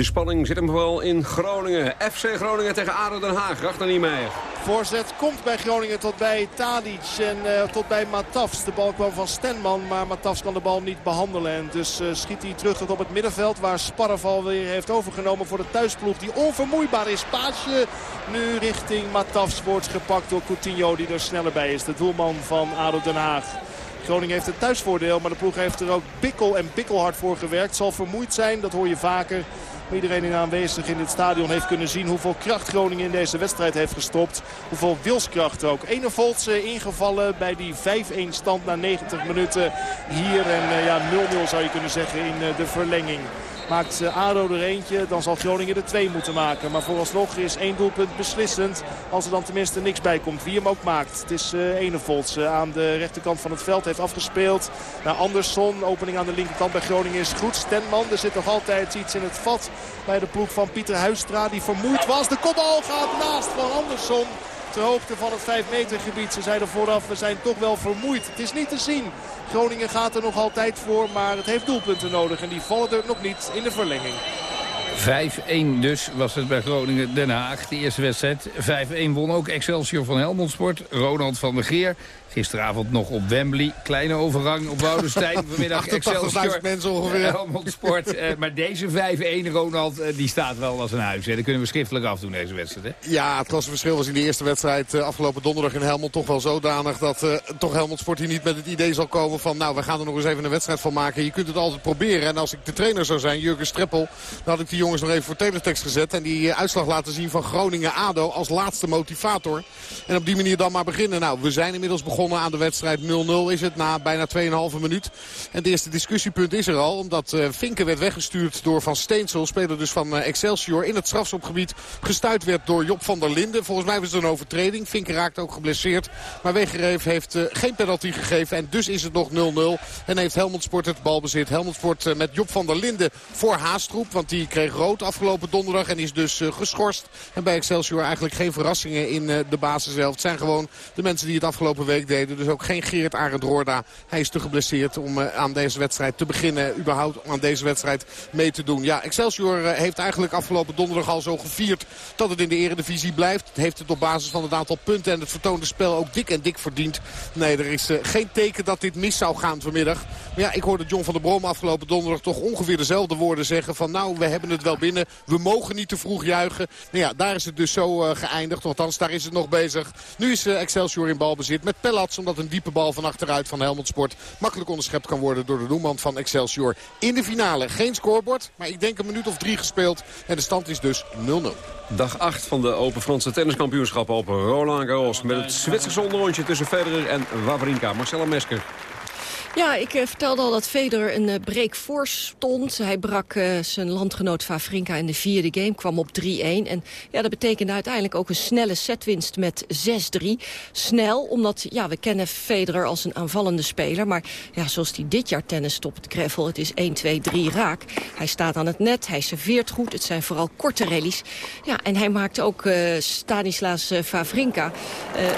De spanning zit hem vooral in Groningen. FC Groningen tegen ADO Den Haag. Rachter Niemeyer. Voorzet komt bij Groningen tot bij Tadic en eh, tot bij Matafs. De bal kwam van Stenman, maar Matafs kan de bal niet behandelen. En dus eh, schiet hij terug tot op het middenveld waar Sparreval weer heeft overgenomen voor de thuisploeg. Die onvermoeibaar is. Paasje nu richting Matafs wordt gepakt door Coutinho die er sneller bij is. De doelman van ADO Den Haag. Groningen heeft het thuisvoordeel, maar de ploeg heeft er ook bikkel en bikkelhard voor gewerkt. Zal vermoeid zijn, dat hoor je vaker. Iedereen die aanwezig in dit stadion heeft kunnen zien hoeveel kracht Groningen in deze wedstrijd heeft gestopt. Hoeveel wilskracht ook. Enevolts ingevallen bij die 5-1 stand na 90 minuten hier. En eh, ja, 0-0 zou je kunnen zeggen in eh, de verlenging. Maakt eh, ADO er eentje, dan zal Groningen er twee moeten maken. Maar vooralsnog is één doelpunt beslissend. Als er dan tenminste niks bij komt. Wie hem ook maakt. Het is uh, aan de rechterkant van het veld. Heeft afgespeeld naar Andersson. Opening aan de linkerkant bij Groningen is goed. Stenman, er zit nog altijd iets in het vat bij de ploeg van Pieter Huistra. Die vermoeid was. De kopbal gaat naast van Andersson ter hoogte van het 5 meter gebied. Ze zeiden vooraf, we zijn toch wel vermoeid. Het is niet te zien. Groningen gaat er nog altijd voor, maar het heeft doelpunten nodig. En die vallen er nog niet in de verlenging. 5-1 dus was het bij Groningen Den Haag, de eerste wedstrijd. 5-1 won ook Excelsior van Helmond Sport. Ronald van der Geer Gisteravond nog op Wembley. Kleine overgang op Woudenstein. Vanmiddag Excelsior. mensen ongeveer. Helmond Sport. Uh, maar deze 5-1, Ronald, uh, die staat wel als een huis. Hè. Dat kunnen we schriftelijk afdoen, deze wedstrijd. Hè? Ja, het klassenverschil was in de eerste wedstrijd afgelopen donderdag in Helmond toch wel zodanig... dat toch Helmond Sport hier niet met het idee zal komen van... nou, we gaan er nog eens even een wedstrijd van maken. Je kunt het altijd proberen. En als ik de trainer zou zijn, Jurgen Streppel... dan had ik die jongens nog even voor teletext gezet... en die uitslag laten zien van Groningen-ADO als laatste motivator. En op die manier dan maar beginnen. Nou, we zijn inmiddels begonnen aan de wedstrijd. 0-0 is het na bijna 2,5 minuut. En het eerste discussiepunt is er al. Omdat uh, Vinken werd weggestuurd door Van Steensel. Speler dus van uh, Excelsior in het strafschopgebied. Gestuurd werd door Job van der Linden. Volgens mij was het een overtreding. Vinken raakt ook geblesseerd. Maar Wegereef heeft uh, geen penalty gegeven. En dus is het nog 0-0. En heeft Helmond Sport het balbezit. Helmond Sport met Job van der Linden voor Haastroep. Want die kreeg groot afgelopen donderdag. En is dus geschorst. En bij Excelsior eigenlijk geen verrassingen in de basis zelf. Het zijn gewoon de mensen die het afgelopen week Dus ook geen Gerrit Arend Roorda. Hij is te geblesseerd om aan deze wedstrijd te beginnen. Überhaupt aan deze wedstrijd mee te doen. Ja, Excelsior heeft eigenlijk afgelopen donderdag al zo gevierd dat het in de eredivisie blijft. Het heeft het op basis van het aantal punten en het vertoonde spel ook dik en dik verdiend. Nee, er is geen teken dat dit mis zou gaan vanmiddag. Maar ja, ik hoorde John van der Brom afgelopen donderdag toch ongeveer dezelfde woorden zeggen. Van nou, we hebben het wel binnen. We mogen niet te vroeg juichen. Nou ja, daar is het dus zo geëindigd. Althans, daar is het nog bezig. Nu is Excelsior in balbezit met Omdat een diepe bal van achteruit van Helmond Sport makkelijk onderschept kan worden door de doelman van Excelsior. In de finale geen scorebord, maar ik denk een minuut of drie gespeeld. En de stand is dus 0-0. Dag 8 van de Open Franse tenniskampioenschappen op Roland Garros. Met het Zwitserse onderrondje tussen Federer en Wawrinka. Marcella Mesker. Ja, ik uh, vertelde al dat Federer een uh, break voor stond. Hij brak uh, zijn landgenoot Favrinka in de vierde game, kwam op 3-1. En ja, dat betekende uiteindelijk ook een snelle setwinst met 6-3. Snel, omdat ja, we kennen Federer als een aanvallende speler. Maar ja, zoals hij dit jaar tennis op het gravel, het is 1, 2, 3 raak. Hij staat aan het net, hij serveert goed. Het zijn vooral korte rallies. Ja, en hij maakt ook Stanislas Favrinka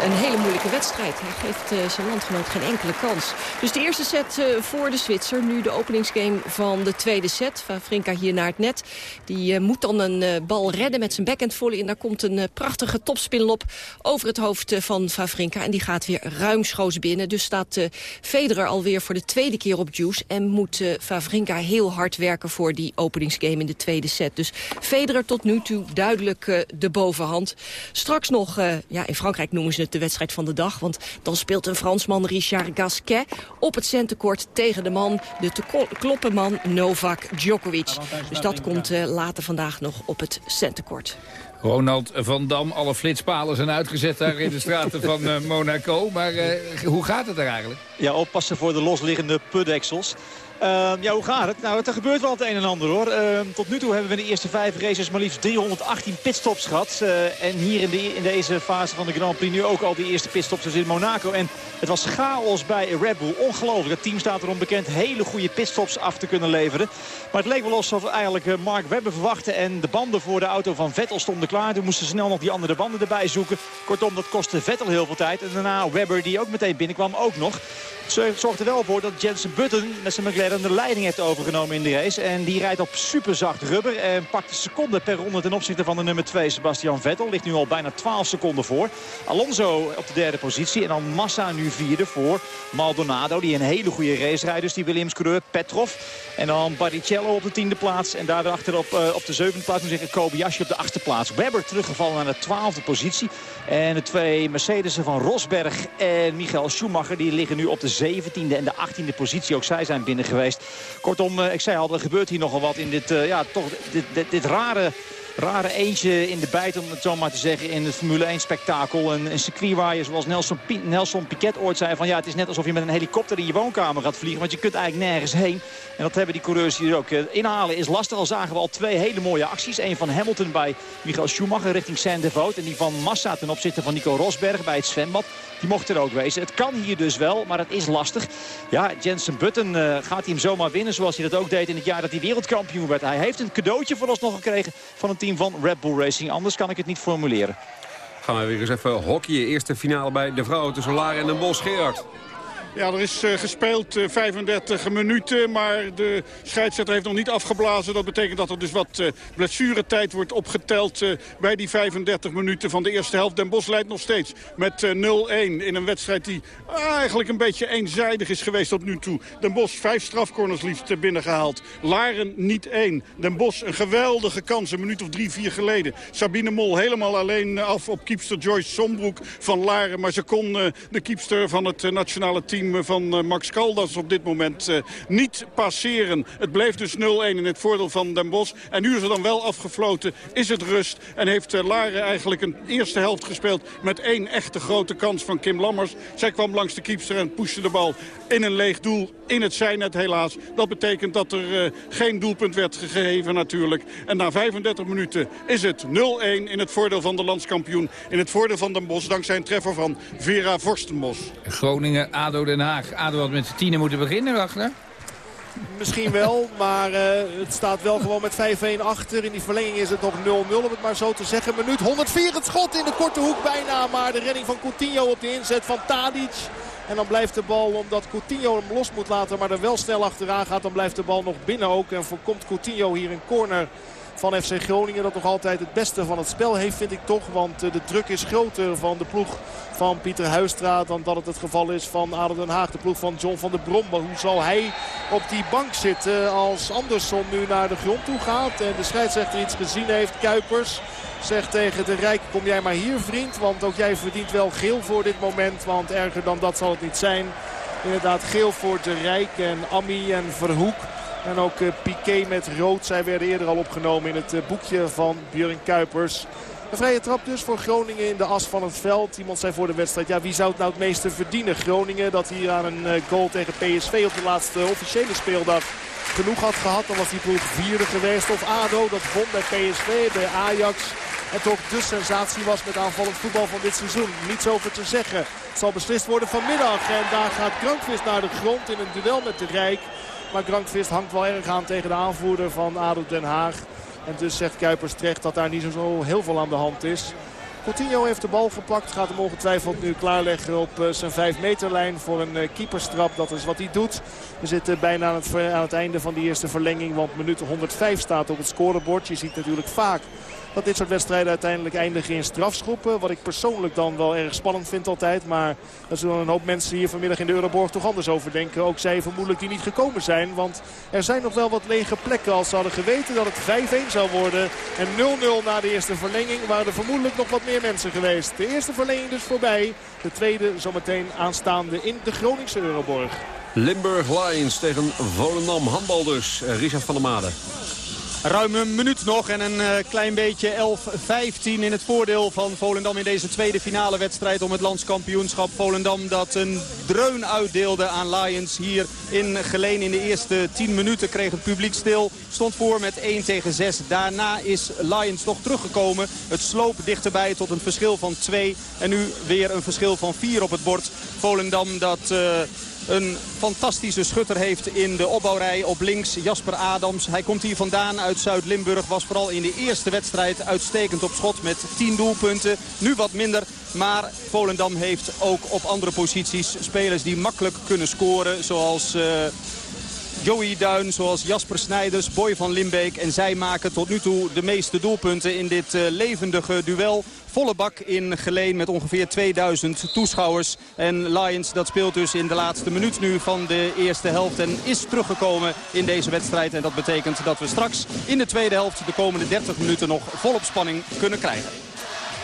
een hele moeilijke wedstrijd. Hij geeft zijn landgenoot geen enkele kans. Dus de eerste set uh, voor de Zwitser. Nu de openingsgame van de tweede set. Van Frinka hier naar het net. Die uh, moet dan een uh, bal redden met zijn backhand volley. En daar komt een prachtige topspin op over het hoofd van Favrinka. En die gaat weer ruimschoots binnen. Dus staat Federer alweer voor de tweede keer op juice. En moet Favrinka heel hard werken voor die openingsgame in de tweede set. Dus Federer tot nu toe duidelijk de bovenhand. Straks nog, ja in Frankrijk noemen ze het de wedstrijd van de dag. Want dan speelt een Fransman Richard Gasquet op het centenkort tegen de man, de te kloppen man Novak Djokovic. Dus dat komt uh, later vandaag nog op het centenkort. Ronald van Dam, alle flitspalen zijn uitgezet daar in de straten van uh, Monaco. Maar uh, hoe gaat het er eigenlijk? Ja, oppassen voor de losliggende putdeksels. Uh, ja, hoe gaat het? Nou, er gebeurt wel het een en ander hoor. Uh, tot nu toe hebben we in de eerste vijf races maar liefst 318 pitstops gehad. Uh, en hier in, de, in, deze fase van de Grand Prix nu ook al die eerste pitstops dus in Monaco. En het was chaos bij Red Bull. Ongelooflijk. Het team staat erom bekend hele goede pitstops af te kunnen leveren. Maar het leek wel alsof eigenlijk eh, Mark Webber verwachtte. En de banden voor de auto van Vettel stonden klaar. Toen moesten snel nog die andere banden erbij zoeken. Kortom, dat kostte Vettel heel veel tijd. En daarna Webber die ook meteen binnenkwam ook nog. Er wel voor dat Jensen Button met zijn McLaren de leiding heeft overgenomen in de race. En die rijdt op superzacht rubber en pakt de seconde per ronde ten opzichte van de nummer 2 Sebastian Vettel. Ligt nu al bijna 12 seconden voor. Alonso op de derde positie en dan Massa nu vierde voor Maldonado. Die een hele goede race rijdt, dus die Williams-coureur Petrov. En dan Barrichello op de tiende plaats. En daarachter op, uh, op de zevende plaats moet zeggen Kobayashi op de achtste plaats. Webber teruggevallen naar de twaalfde positie. En de twee Mercedes'en van Rosberg en Michael Schumacher die liggen nu op de 17e en de 18e positie. Ook zij zijn binnen geweest. Kortom, uh, ik zei al, er gebeurt hier nogal wat in dit, uh, ja, toch, dit, dit, dit rare rare eentje in de bijt, om het zo maar te zeggen, in het Formule 1 spektakel. Een, een circuit waar je, zoals Nelson, Nelson Piquet ooit zei, van ja, het is net alsof je met een helikopter in je woonkamer gaat vliegen. Want je kunt eigenlijk nergens heen. En dat hebben die coureurs hier ook. Inhalen is lastig. Al zagen we al twee hele mooie acties. Eén van Hamilton bij Michael Schumacher richting Saint-Devote. En die van Massa ten opzichte van Nico Rosberg bij het zwembad. Die mocht er ook wezen. Het kan hier dus wel, maar het is lastig. Ja, Jensen Button uh, gaat hij hem zomaar winnen zoals hij dat ook deed in het jaar dat hij wereldkampioen werd. Hij heeft een cadeautje vooralsnog gekregen van een team van Red Bull Racing. Anders kan ik het niet formuleren. Gaan we weer eens even hockeyen. Eerste finale bij de vrouwen tussen Lara en Den Bosch. Gerard. Ja, er is uh, gespeeld uh, 35 minuten, maar de scheidsrechter heeft nog niet afgeblazen. Dat betekent dat er dus wat uh, blessuretijd wordt opgeteld bij die 35 minuten van de eerste helft. Den Bosch leidt nog steeds met 0-1 in een wedstrijd die eigenlijk een beetje eenzijdig is geweest tot nu toe. Den Bosch vijf strafcorners liefst binnengehaald. Laren niet één. Den Bosch een geweldige kans, een minuut of drie, vier geleden. Sabine Mol helemaal alleen af op kiepster Joyce Sombroek van Laren. Maar ze kon de kiepster van het nationale team van eh, Max Caldas op dit moment eh, niet passeren. Het bleef dus 0-1 in het voordeel van Den Bosch. En nu is er dan wel afgefloten, is het rust. En heeft eh, Laren eigenlijk een eerste helft gespeeld met één echte grote kans van Kim Lammers. Zij kwam langs de keepster en pushte de bal in een leeg doel. In het zijnet helaas. Dat betekent dat er geen doelpunt werd gegeven natuurlijk. En na 35 minuten is het 0-1 in het voordeel van de landskampioen. In het voordeel van Den Bosch dankzij een treffer van Vera Vorstenbos. Groningen, ADO Den Haag. ADO met z'n tienen moeten beginnen, Wagner. Misschien wel, maar eh, het staat wel gewoon met 5-1 achter. In die verlenging is het nog 0-0 om het maar zo te zeggen. Minuut 104 het schot in de korte hoek bijna. Maar de redding van Coutinho op de inzet van Tadic. En dan blijft de bal, omdat Coutinho hem los moet laten, maar er wel snel achteraan gaat. Dan blijft de bal nog binnen ook. En voorkomt Coutinho hier een corner van FC Groningen. Dat nog altijd het beste van het spel heeft, vind ik toch. Want eh, de druk is groter van de ploeg van Pieter Huistra dan dat het het geval is van Adel Den Haag. De ploeg van John van der Brom. Hoe zal hij op die bank zitten als Andersson nu naar de grond toe gaat. En de scheidsrechter iets gezien heeft. Kuipers zegt tegen de Rijk, kom jij maar hier vriend. Want ook jij verdient wel geel voor dit moment. Want erger dan dat zal het niet zijn. Inderdaad geel voor de Rijk en Ammi en Verhoek. En ook uh, Piqué met rood. Zij werden eerder al opgenomen in het uh, boekje van Björn Kuipers. Een vrije trap dus voor Groningen in de as van het veld. Iemand zei voor de wedstrijd, ja wie zou het nou het meeste verdienen? Groningen dat hier aan een uh, goal tegen PSV op de laatste officiële speeldag genoeg had gehad. Dan was die ploeg vierde geweest. Of ADO dat won bij PSV, bij Ajax. En toch de sensatie was met aanvallend voetbal van dit seizoen. Niets over te zeggen. Het zal beslist worden vanmiddag. En daar gaat Grankvist naar de grond in een duel met de Rijk. Maar Grankvist hangt wel erg aan tegen de aanvoerder van ADO Den Haag. En dus zegt Kuipers terecht dat daar niet zo heel veel aan de hand is. Coutinho heeft de bal gepakt. Gaat hem ongetwijfeld nu klaarleggen op uh, zijn 5 meterlijn voor een uh, keeperstrap. Dat is wat hij doet. We zitten bijna aan het, aan het einde van die eerste verlenging. Want minuut 105 staat op het scorebord. Je ziet natuurlijk vaak dat dit soort wedstrijden uiteindelijk eindigen in strafschoppen. Wat ik persoonlijk dan wel erg spannend vind altijd. Maar daar zullen een hoop mensen hier vanmiddag in de Euroborg toch anders over denken. Ook zij vermoedelijk die niet gekomen zijn. Want er zijn nog wel wat lege plekken. Als ze hadden geweten dat het 5-1 zou worden. En 0-0 na de eerste verlenging waren er vermoedelijk nog wat meer mensen geweest. De eerste verlenging dus voorbij. De tweede zometeen aanstaande in de Groningse Euroborg. Limburg Lions tegen Volendam. Handbal dus. Richard van der Made. Ruim een minuut nog en een uh, klein beetje 11-15 in het voordeel van Volendam in deze tweede finale wedstrijd om het landskampioenschap. Volendam dat een dreun uitdeelde aan Lions hier in Geleen in de eerste 10 minuten kreeg het publiek stil. Stond voor met 1 tegen 6. Daarna is Lions toch teruggekomen. Het sloop dichterbij tot een verschil van 2 en nu weer een verschil van 4 op het bord. Volendam dat... Uh, een fantastische schutter heeft in de opbouwrij op links. Jasper Adams. Hij komt hier vandaan uit Zuid-Limburg. Was vooral in de eerste wedstrijd uitstekend op schot met 10 doelpunten. Nu wat minder. Maar Volendam heeft ook op andere posities spelers die makkelijk kunnen scoren. Zoals... Uh, Joey Duin, zoals Jasper Snijders, Boy van Limbeek. En zij maken tot nu toe de meeste doelpunten in dit uh, levendige duel. Volle bak in Geleen met ongeveer 2000 toeschouwers. En Lions dat speelt dus in de laatste minuut nu van de eerste helft. En is teruggekomen in deze wedstrijd. En dat betekent dat we straks in de tweede helft de komende 30 minuten nog volop spanning kunnen krijgen.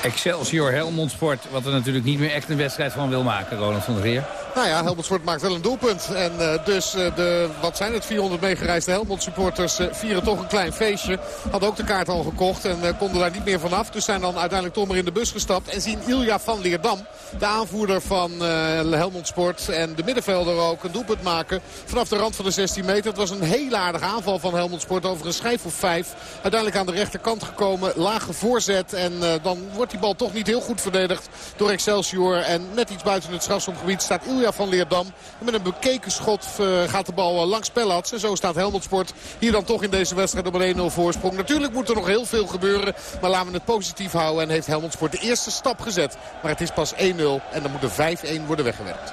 Excelsior Helmond Sport, wat er natuurlijk niet meer echt een wedstrijd van wil maken, Ronald van der Geer. Nou ja, Helmond Sport maakt wel een doelpunt. En uh, dus uh, de, wat zijn het, 400 meegereisde Helmond supporters uh, vieren toch een klein feestje. Hadden ook de kaart al gekocht en konden daar niet meer vanaf. Dus zijn dan uiteindelijk toch maar in de bus gestapt. En zien Ilja van Leerdam, de aanvoerder van Helmond Sport en de middenvelder ook, een doelpunt maken. Vanaf de rand van de 16 meter. Het was een heel aardige aanval van Helmond Sport over een schijf of vijf. Uiteindelijk aan de rechterkant gekomen, lage voorzet. En dan wordt die bal toch niet heel goed verdedigd door Excelsior. En net iets buiten het strafschopgebied staat Ilja van Leerdam. En met een bekeken schot uh, gaat de bal uh, langs Pellats. En zo staat Helmond Sport hier dan toch in deze wedstrijd op een 1-0 voorsprong. Natuurlijk moet er nog heel veel gebeuren. Maar laten we het positief houden. En heeft Helmond Sport de eerste stap gezet. Maar het is pas 1-0. En dan moet er 5-1 worden weggewerkt.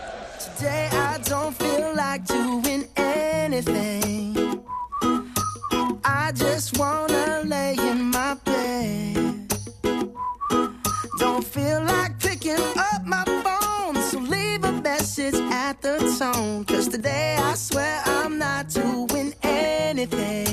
Today I don't feel like doing anything. I just wanna lay in feel like picking up my phone. So leave a message at the tone. Cause today I swear I'm not doing anything.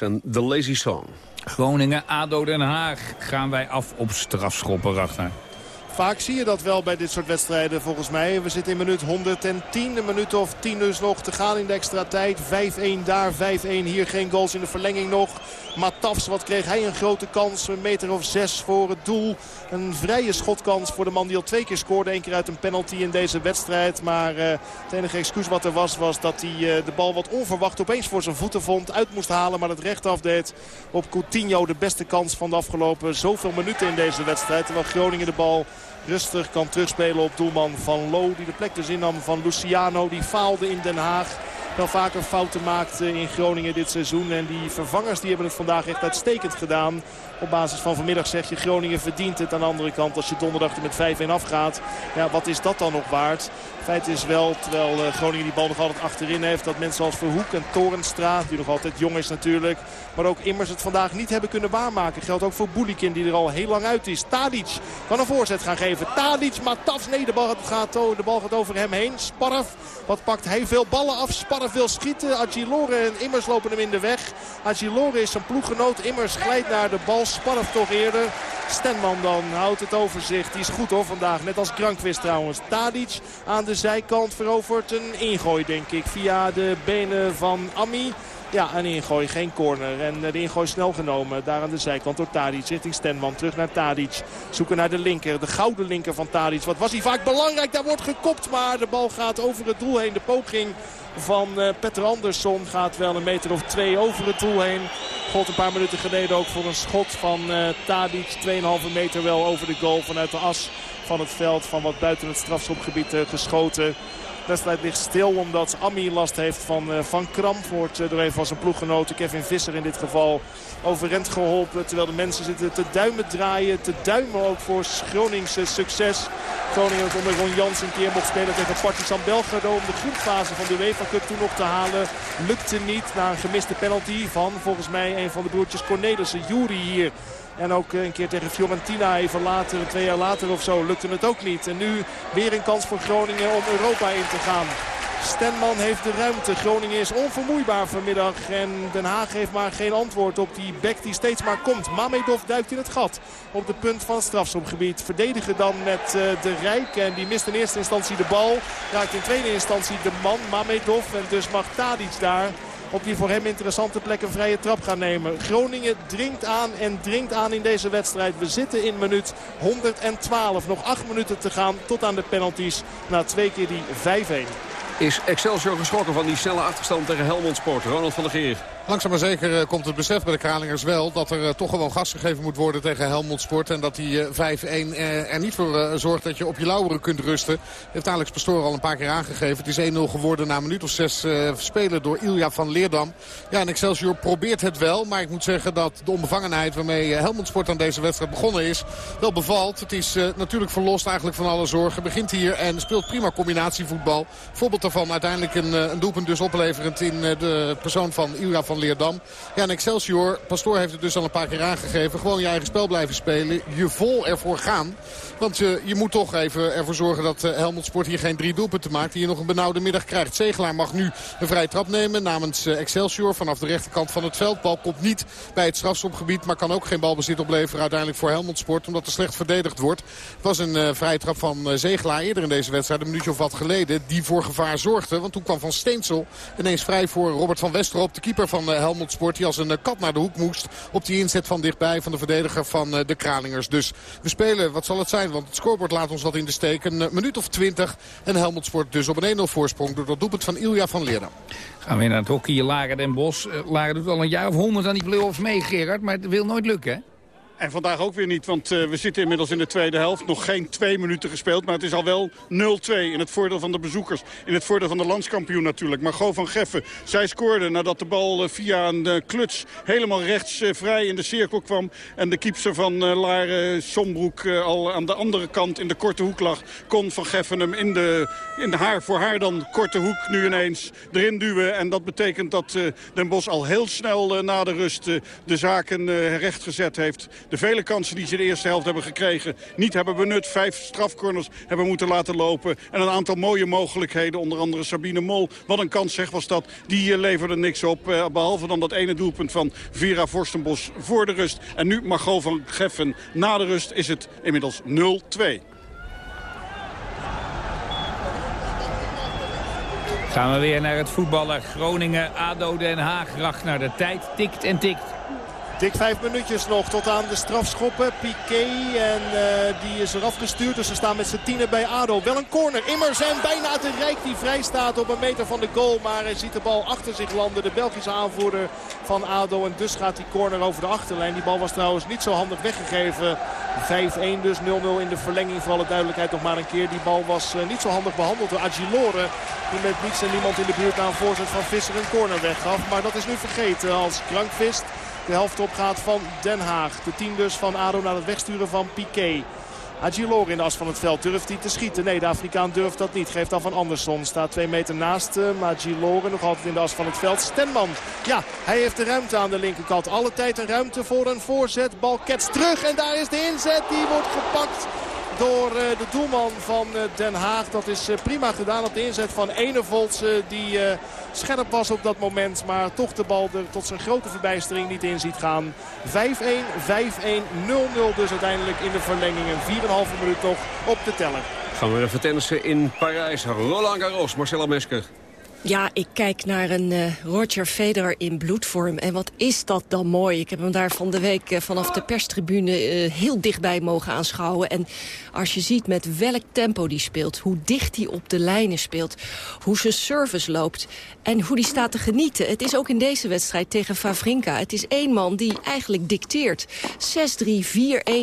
Mars en The Lazy Song. Groningen, ADO Den Haag gaan wij af op strafschoppen, Ragnar. Vaak zie je dat wel bij dit soort wedstrijden volgens mij. We zitten in minuut 110, een minuut of 10 dus nog te gaan in de extra tijd. 5-1 daar, 5-1 hier, geen goals in de verlenging nog. Matafs, wat kreeg hij een grote kans, een meter of zes voor het doel. Een vrije schotkans voor de man die al twee keer scoorde. Eén keer uit een penalty in deze wedstrijd. Maar eh, het enige excuus wat er was, was dat hij eh, de bal wat onverwacht opeens voor zijn voeten vond. Uit moest halen, maar het recht afdeed op Coutinho. De beste kans van de afgelopen zoveel minuten in deze wedstrijd. Terwijl Groningen de bal rustig kan terugspelen op doelman Van Lo. Die de plek dus innam van Luciano. Die faalde in Den Haag. Wel vaker fouten maakt in Groningen dit seizoen. En die vervangers die hebben het vandaag echt uitstekend gedaan. Op basis van vanmiddag zeg je Groningen verdient het. Aan de andere kant als je donderdag er met 5-1 afgaat. Ja, wat is dat dan nog waard? Feit is wel, terwijl eh, Groningen die bal nog altijd achterin heeft... dat mensen als Verhoek en Torenstraat, die nog altijd jong is natuurlijk... maar ook immers het vandaag niet hebben kunnen waarmaken. Geldt ook voor Boelikin die er al heel lang uit is. Tadic kan een voorzet gaan geven. Tadic, Tafs, nee, de bal gaat, de bal gaat over hem heen. Sparf, wat pakt hij veel ballen af. Sparf wil schieten. Agilore en Immers lopen hem in de weg. Agilore is zijn ploeggenoot. Immers glijdt naar de bal. Sparf toch eerder. Stenman dan houdt het overzicht. Die is goed hoor vandaag. Net als Krankvist trouwens. Tadic aan de zijkant verovert een ingooi denk ik. Via de benen van Ami. Ja, een ingooi, geen corner. En eh, de ingooi snel genomen. Daar aan de zijkant door Tadic richting Stenman. Terug naar Tadic. Zoeken naar de linker. De gouden linker van Tadic. Wat was hij vaak belangrijk. Daar wordt gekopt. Maar de bal gaat over het doel heen. De poging van uh, Petter Andersson gaat wel een meter of twee over het doel heen. Gold een paar minuten geleden ook voor een schot van uh, Tadic. 2,5 meter wel over de goal vanuit de as van het veld. Van wat buiten het strafschopgebied geschoten. Wedstrijd ligt stil omdat Ami last heeft van, uh, van kramp. Wordt uh, door een van zijn ploeggenoten, Kevin Visser in dit geval, overrend geholpen. Terwijl de mensen zitten te duimen draaien. Te duimen ook voor Groningse succes. Groningen onder Ron Jans een keer mocht spelen tegen Partizan Belgrado. Om de groepfase van de UEFA Cup toen nog te halen. Lukte niet na een gemiste penalty van volgens mij een van de broertjes Cornelissen. Jury hier. En ook een keer tegen Fiorentina even later, twee jaar later of zo, lukte het ook niet. En nu weer een kans voor Groningen om Europa in te gaan. Stenman heeft de ruimte. Groningen is onvermoeibaar vanmiddag. En Den Haag heeft maar geen antwoord op die bek die steeds maar komt. Mamedov duikt in het gat op de punt van strafschopgebied. Verdedigen dan met uh, de Rijk. En die mist in eerste instantie de bal. Raakt in tweede instantie de man Mamedov. En dus mag Tadic daar op die voor hem interessante plek een vrije trap gaan nemen. Groningen dringt aan en dringt aan in deze wedstrijd. We zitten in minuut 112. Nog acht minuten te gaan tot aan de penalties. Na twee keer die 5-1. Is Excelsior geschrokken van die snelle achterstand tegen Helmond Sport? Ronald van der Geer. Langzaam maar zeker eh, komt het besef bij de Kralingers wel... dat er eh, toch gewoon gas gegeven moet worden tegen Helmond Sport. En dat die eh, 5-1 er niet voor zorgt dat je op je lauweren kunt rusten. Heeft Alex Pastoor al een paar keer aangegeven. Het is 1-0 geworden na een minuut of zes spelen door Ilja van Leerdam. Ja, en Excelsior probeert het wel. Maar ik moet zeggen dat de onbevangenheid waarmee Helmond Sport aan deze wedstrijd begonnen is... wel bevalt. Het is natuurlijk verlost eigenlijk van alle zorgen. Begint hier en speelt prima combinatievoetbal. Voorbeeld daarvan uiteindelijk een, een doelpunt dus opleverend in de persoon van Ilja van Leerdam. Ja, en Excelsior, Pastoor heeft het dus al een paar keer aangegeven. Gewoon je eigen spel blijven spelen. Je vol ervoor gaan. Want je, je moet toch even ervoor zorgen dat uh, Helmond Sport hier geen drie doelpunten maakt. Die je nog een benauwde middag krijgt. Zegelaar mag nu een vrije trap nemen namens uh, Excelsior vanaf de rechterkant van het veld. Bal komt niet bij het strafschopgebied. Maar kan ook geen balbezit opleveren uiteindelijk voor Helmond Sport. Omdat er slecht verdedigd wordt. Het was een uh, vrije trap van Zegelaar eerder in deze wedstrijd. Een minuutje of wat geleden. Die voor gevaar zorgde. Want toen kwam Van Steensel ineens vrij voor Robert van Westerop. De keeper van Helmond Sport. Die als een kat naar de hoek moest. Op die inzet van dichtbij van de verdediger van de Kralingers. Dus we spelen, wat zal het zijn? Want het scorebord laat ons wat in de steek. Een eh, minuut of twintig. En Helmond Sport dus op een 1-0 voorsprong door dat doelpunt van Ilja van Leerdam. Gaan we naar het hockey. Laren den Bos. Eh, Laren doet al een jaar of honderd aan die play-offs mee, Gerard. Maar het wil nooit lukken, hè? En vandaag ook weer niet, want uh, we zitten inmiddels in de tweede helft. Nog geen twee minuten gespeeld, maar het is al wel 0-2 in het voordeel van de bezoekers. In het voordeel van de landskampioen natuurlijk. Margot van Geffen, zij scoorde nadat de bal uh, via een uh, kluts helemaal rechts vrij in de cirkel kwam. En de kiepster van Lare Sombroek al aan de andere kant in de korte hoek lag. Kon van Geffen hem in de, in de haar, voor haar dan korte hoek nu ineens erin duwen. En dat betekent dat Den Bos al heel snel na de rust de zaken rechtgezet heeft de vele kansen die ze de eerste helft hebben gekregen niet hebben benut. Vijf strafcorners hebben moeten laten lopen. En een aantal mooie mogelijkheden, onder andere Sabine Mol. Wat een kans zeg was dat. Die uh, leverde niks op, uh, behalve dan dat ene doelpunt van Vera Vorstenbos voor de rust. En nu Margot van Geffen na de rust is het inmiddels 0-2. Gaan we weer naar het voetballen. Groningen, ADO Den Haag. naar de tijd tikt en tikt. Dik vijf minuutjes nog tot aan de strafschoppen. Piqué en uh, die is eraf gestuurd. Dus ze staan met z'n tienen bij ADO. Wel een corner. Immers en bijna te Rijk die vrij staat op een meter van de goal. Maar hij ziet de bal achter zich landen. De Belgische aanvoerder van ADO. En dus gaat die corner over de achterlijn. Die bal was trouwens niet zo handig weggegeven. 5-1 dus 0-0 in de verlenging. Voor alle duidelijkheid nog maar een keer. Die bal was uh, niet zo handig behandeld door Agilore. Die met niets en niemand in de buurt een voorzet van Visser een corner weggaf. Maar dat is nu vergeten als Krankvist de helft opgaat van Den Haag. De team dus van ADO naar het wegsturen van Piqué. Agilor in de as van het veld. Durft hij te schieten? Nee, de Afrikaan durft dat niet. Geeft dan van Andersson. Staat twee meter naast hem. Agilor nog altijd in de as van het veld. Stenman. Ja, hij heeft de ruimte aan de linkerkant. Alle tijd een ruimte voor een voorzet. Bal ketst terug en daar is de inzet. Die wordt gepakt door eh, de doelman van eh, Den Haag. Dat is eh, prima gedaan op de inzet van Enevolts. Die scherp was op dat moment. Maar toch de bal er tot zijn grote verbijstering niet in ziet gaan. 5-1, 5-1, 0-0 dus uiteindelijk in de verlenging. Een 4,5 minuut nog op de teller. Gaan we even tennissen in Parijs. Roland Garros, Marcella Mesker. Ja, ik kijk naar een uh, Roger Federer in bloedvorm. En wat is dat dan mooi. Ik heb hem daar van de week uh, vanaf de perstribune uh, heel dichtbij mogen aanschouwen. En als je ziet met welk tempo die speelt, hoe dicht hij op de lijnen speelt... hoe zijn service loopt en hoe die staat te genieten. Het is ook in deze wedstrijd tegen Favrinka. Het is één man die eigenlijk dicteert. 6-3,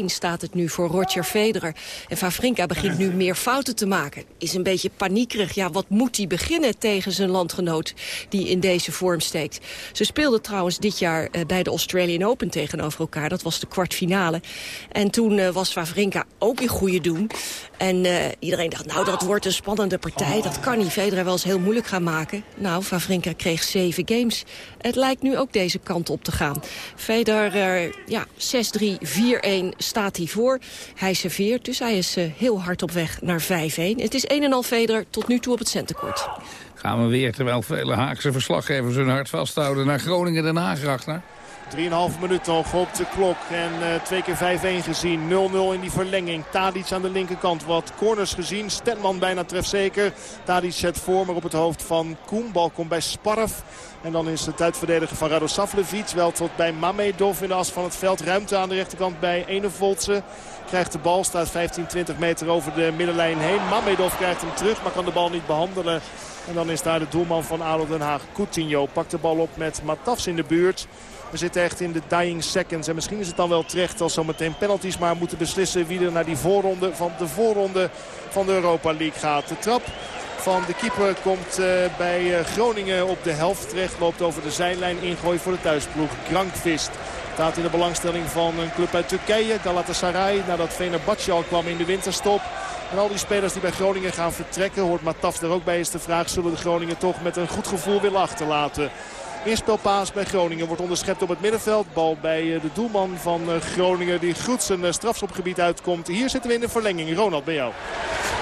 4-1 staat het nu voor Roger Federer. En Favrinka begint nu meer fouten te maken. Is een beetje paniekerig. Ja, wat moet hij beginnen tegen zijn landgenoot die in deze vorm steekt. Ze speelden trouwens dit jaar uh, bij de Australian Open tegenover elkaar. Dat was de kwartfinale. En toen uh, was Wawrinka ook in goede doen. En uh, iedereen dacht, nou, dat wordt een spannende partij. Dat kan niet Federer wel eens heel moeilijk gaan maken. Nou, Wawrinka kreeg zeven games. Het lijkt nu ook deze kant op te gaan. Federer, ja, 6-3, 4-1 staat hij voor. Hij serveert, dus hij is heel hard op weg naar 5-1. Het is 1 en al Federer tot nu toe op het centenkort. Gaan we weer, terwijl vele Haagse verslaggevers hun hart vasthouden... naar Groningen Den Haag, 3,5 minuut nog op de klok. En uh, twee keer 5-1 gezien. 0-0 in die verlenging. Tadic aan de linkerkant. Wat corners gezien. Stenman bijna trefzeker. Tadic zet voor, maar op het hoofd van Koen. Bal komt bij Sparf. En dan is het uitverdediger van Radosavljevic wel tot bij Mamedov in de as van het veld. Ruimte aan de rechterkant bij Enevoltse. Krijgt de bal, staat 15, 20 meter over de middenlijn heen. Mamedov krijgt hem terug, maar kan de bal niet behandelen. En dan is daar de doelman van ADO Den Haag, Coutinho. Pakt de bal op met Matafs in de buurt. We zitten echt in de dying seconds. En misschien is het dan wel terecht als zometeen penalties maar moeten beslissen wie er naar die voorronde van de voorronde van de Europa League gaat. De trap van de keeper komt uh, bij uh, Groningen op de helft terecht. Loopt over de zijlijn ingooi voor de thuisploeg. Grankvist staat in de belangstelling van een club uit Turkije. Galatasaray nadat Fenerbahce al kwam in de winterstop. En al die spelers die bij Groningen gaan vertrekken, hoort Mataf er ook bij, is de vraag... zullen de Groningen toch met een goed gevoel willen achterlaten. Inspelpaas bij Groningen wordt onderschept op het middenveld. Bal bij eh, de doelman van eh, Groningen die goed zijn eh, strafschopgebied uitkomt. Hier zitten we in de verlenging. Ronald, bij jou.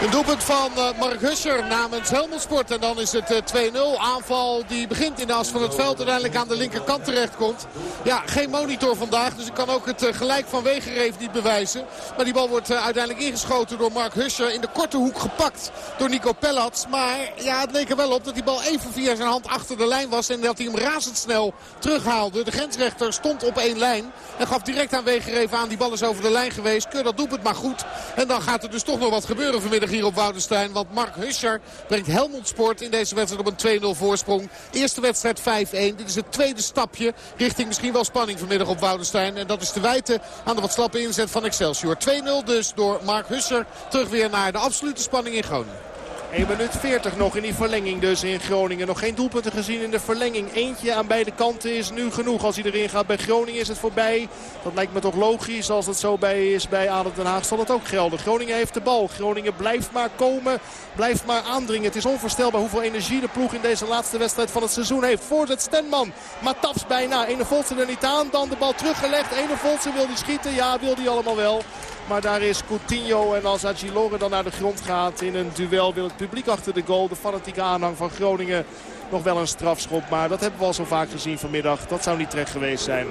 Een doelpunt van Mark Husser namens Helmond Sport. En dan is het 2-0. Aanval die begint in de as van het veld. Uiteindelijk aan de linkerkant terechtkomt. Ja, geen monitor vandaag. Dus ik kan ook het gelijk van Wegereef niet bewijzen. Maar die bal wordt uiteindelijk ingeschoten door Mark Husser. In de korte hoek gepakt door Nico Pellats. Maar ja, het leek er wel op dat die bal even via zijn hand achter de lijn was. En dat hij hem razendsnel terughaalde. De grensrechter stond op één lijn. En gaf direct aan Wegereven aan. Die bal is over de lijn geweest. Keur dat doet het maar goed. En dan gaat er dus toch nog wat gebeuren vanmiddag hier op Woudenstein. Want Mark Huscher brengt Helmond Sport in deze wedstrijd op een 2-0 voorsprong. Eerste wedstrijd 5-1. Dit is het tweede stapje richting misschien wel spanning vanmiddag op Woudenstein. En dat is te wijten aan de wat slappe inzet van Excelsior. 2-0 dus door Mark Huscher. Terug weer naar de absolute spanning in Groningen. 1 minuut 40 nog in die verlenging dus in Groningen. Nog geen doelpunten gezien in de verlenging. Eentje aan beide kanten is nu genoeg. Als hij erin gaat bij Groningen is het voorbij. Dat lijkt me toch logisch. Als het zo bij is bij Adel Den Haag zal het ook gelden. Groningen heeft de bal. Groningen blijft maar komen. Blijft maar aandringen. Het is onvoorstelbaar hoeveel energie de ploeg in deze laatste wedstrijd van het seizoen heeft. Voorzet Stenman. Maar taps bijna. Ene Voltsen er niet aan. Dan de bal teruggelegd. Ene Voltsen wil die schieten. Ja, wil die allemaal wel. Maar daar is Coutinho en als Agilore dan naar de grond gaat in een duel wil het publiek achter de goal. De fanatieke aanhang van Groningen nog wel een strafschop. Maar dat hebben we al zo vaak gezien vanmiddag. Dat zou niet terecht geweest zijn.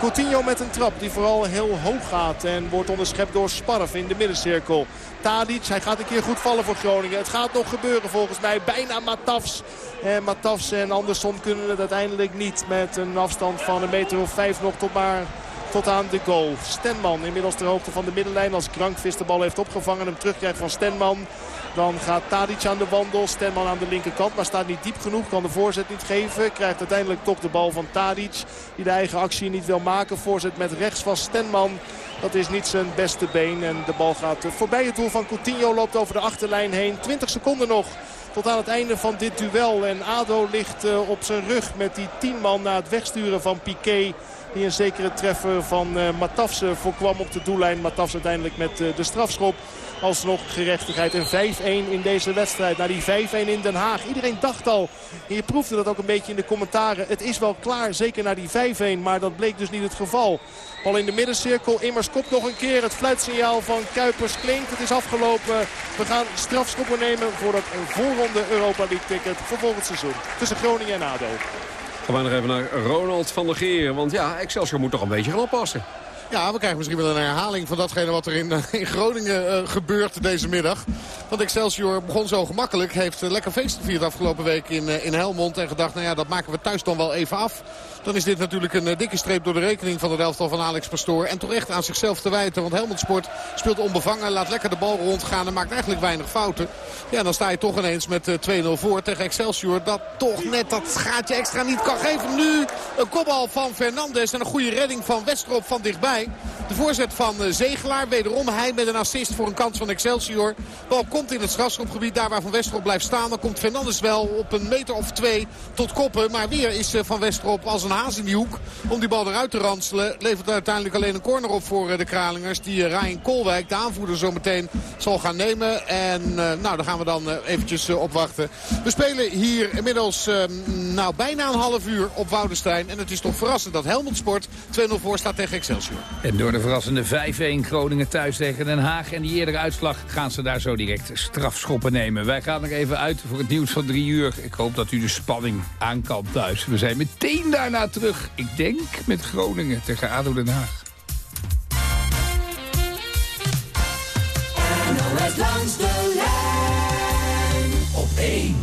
Coutinho met een trap die vooral heel hoog gaat. En wordt onderschept door Sparf in de middencirkel. Tadic, hij gaat een keer goed vallen voor Groningen. Het gaat nog gebeuren volgens mij. Bijna Matafs. En Matafs en Andersson kunnen het uiteindelijk niet. Met een afstand van een meter of vijf nog tot maar tot aan de goal. Stenman inmiddels ter hoogte van de middenlijn. Als Krankvist de bal heeft opgevangen en hem terugkrijgt van Stenman. Dan gaat Tadic aan de wandel. Stenman aan de linkerkant, maar staat niet diep genoeg. Kan de voorzet niet geven. Krijgt uiteindelijk toch de bal van Tadic. Die de eigen actie niet wil maken. Voorzet met rechts van Stenman. Dat is niet zijn beste been. En de bal gaat voorbij het doel van Coutinho. Loopt over de achterlijn heen. 20 seconden nog tot aan het einde van dit duel. En ADO ligt eh, op zijn rug met die 10 man na het wegsturen van Piqué. Die een zekere treffer van uh, Matafse voorkwam op de doellijn. Matafs uiteindelijk met uh, de strafschop. Alsnog gerechtigheid. En 5-1 in deze wedstrijd. Na die 5-1 in Den Haag. Iedereen dacht al. En je proefde dat ook een beetje in de commentaren. Het is wel klaar. Zeker na die 5-1. Maar dat bleek dus niet het geval. Al in de middencirkel. Immers kopt nog een keer. Het fluitsignaal van Kuipers klinkt. Het is afgelopen. We gaan strafschoppen nemen voor dat voorronde Europa League ticket voor volgend seizoen. Tussen Groningen en ADO. Gaan we nog even naar Ronald van der Geer. Want ja, Excelsior moet toch een beetje gaan oppassen. Ja, we krijgen misschien wel een herhaling van datgene wat er in, in Groningen uh, gebeurt deze middag. Want Excelsior begon zo gemakkelijk. Heeft uh, lekker feest gevierd afgelopen week in, in Helmond. En gedacht, nou ja, dat maken we thuis dan wel even af. Dan is dit natuurlijk een dikke streep door de rekening van het elftal van Alex Pastoor. En toch echt aan zichzelf te wijten. Want Helmond Sport speelt onbevangen. Laat lekker de bal rondgaan en maakt eigenlijk weinig fouten. Ja, dan sta je toch ineens met 2-0 voor tegen Excelsior. Dat toch net dat gaatje extra niet kan geven. Nu een kopbal van Fernandes en een goede redding van Westrop van dichtbij. De voorzet van Zegelaar. Wederom hij met een assist voor een kans van Excelsior. Bal komt in het strafschopgebied. Daar waar Van Westrop blijft staan. Dan komt Fernandes wel op een meter of twee tot koppen. Maar weer is Van Westrop als een haas in die hoek. Om die bal eruit te ranselen. Levert uiteindelijk alleen een corner op voor de Kralingers. Die Ryan Kolwijk, de aanvoerder, zo meteen zal gaan nemen. En nou, daar gaan we dan eventjes op wachten. We spelen hier inmiddels nou, bijna een half uur op Woudenstein. En het is toch verrassend dat Helmond Sport 2-0 voor staat tegen Excelsior. En door de verrassende 5-1 Groningen thuis tegen Den Haag en die eerdere uitslag gaan ze daar zo direct strafschoppen nemen. Wij gaan nog even uit voor het nieuws van drie uur. Ik hoop dat u de spanning aan kan thuis. We zijn meteen daarna Terug. Ik denk met Groningen tegen ADO Den Haag. NOS langs de lijn op 1.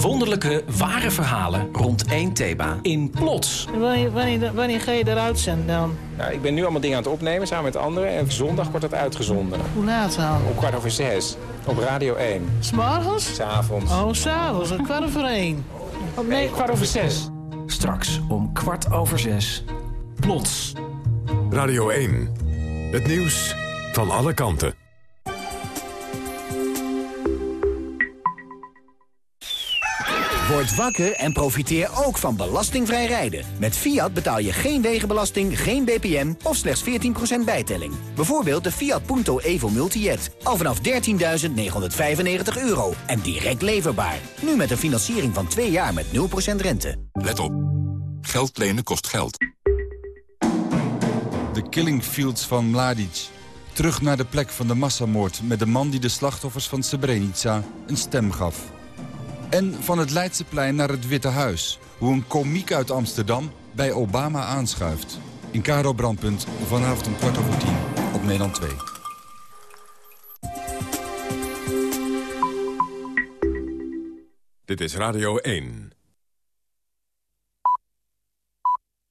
Wonderlijke, ware verhalen rond één thema in Plots. Wanneer, wanneer, wanneer ga je eruit zenden dan? Nou, ik ben nu allemaal dingen aan het opnemen samen met anderen. En zondag wordt het uitgezonden. Hoe laat dan? Om kwart over zes. Op Radio 1. S'morgens? S'avonds. Oh, s'avonds. Om kwart over één. Oh, nee, kwart over zes. Straks om kwart over zes. Plots. Radio 1. Het nieuws van alle kanten. Word wakker en profiteer ook van belastingvrij rijden. Met Fiat betaal je geen wegenbelasting, geen BPM of slechts 14% bijtelling. Bijvoorbeeld de Fiat Punto Evo Multijet. Al vanaf 13.995 euro en direct leverbaar. Nu met een financiering van 2 jaar met 0% rente. Let op. Geld lenen kost geld. De Killing Fields van Mladic. Terug naar de plek van de massamoord... met de man die de slachtoffers van Srebrenica een stem gaf. En van het Leidseplein naar het Witte Huis. Hoe een komiek uit Amsterdam bij Obama aanschuift. In Karo Brandpunt vanavond om kwart over tien op Nederland 2. Dit is Radio 1.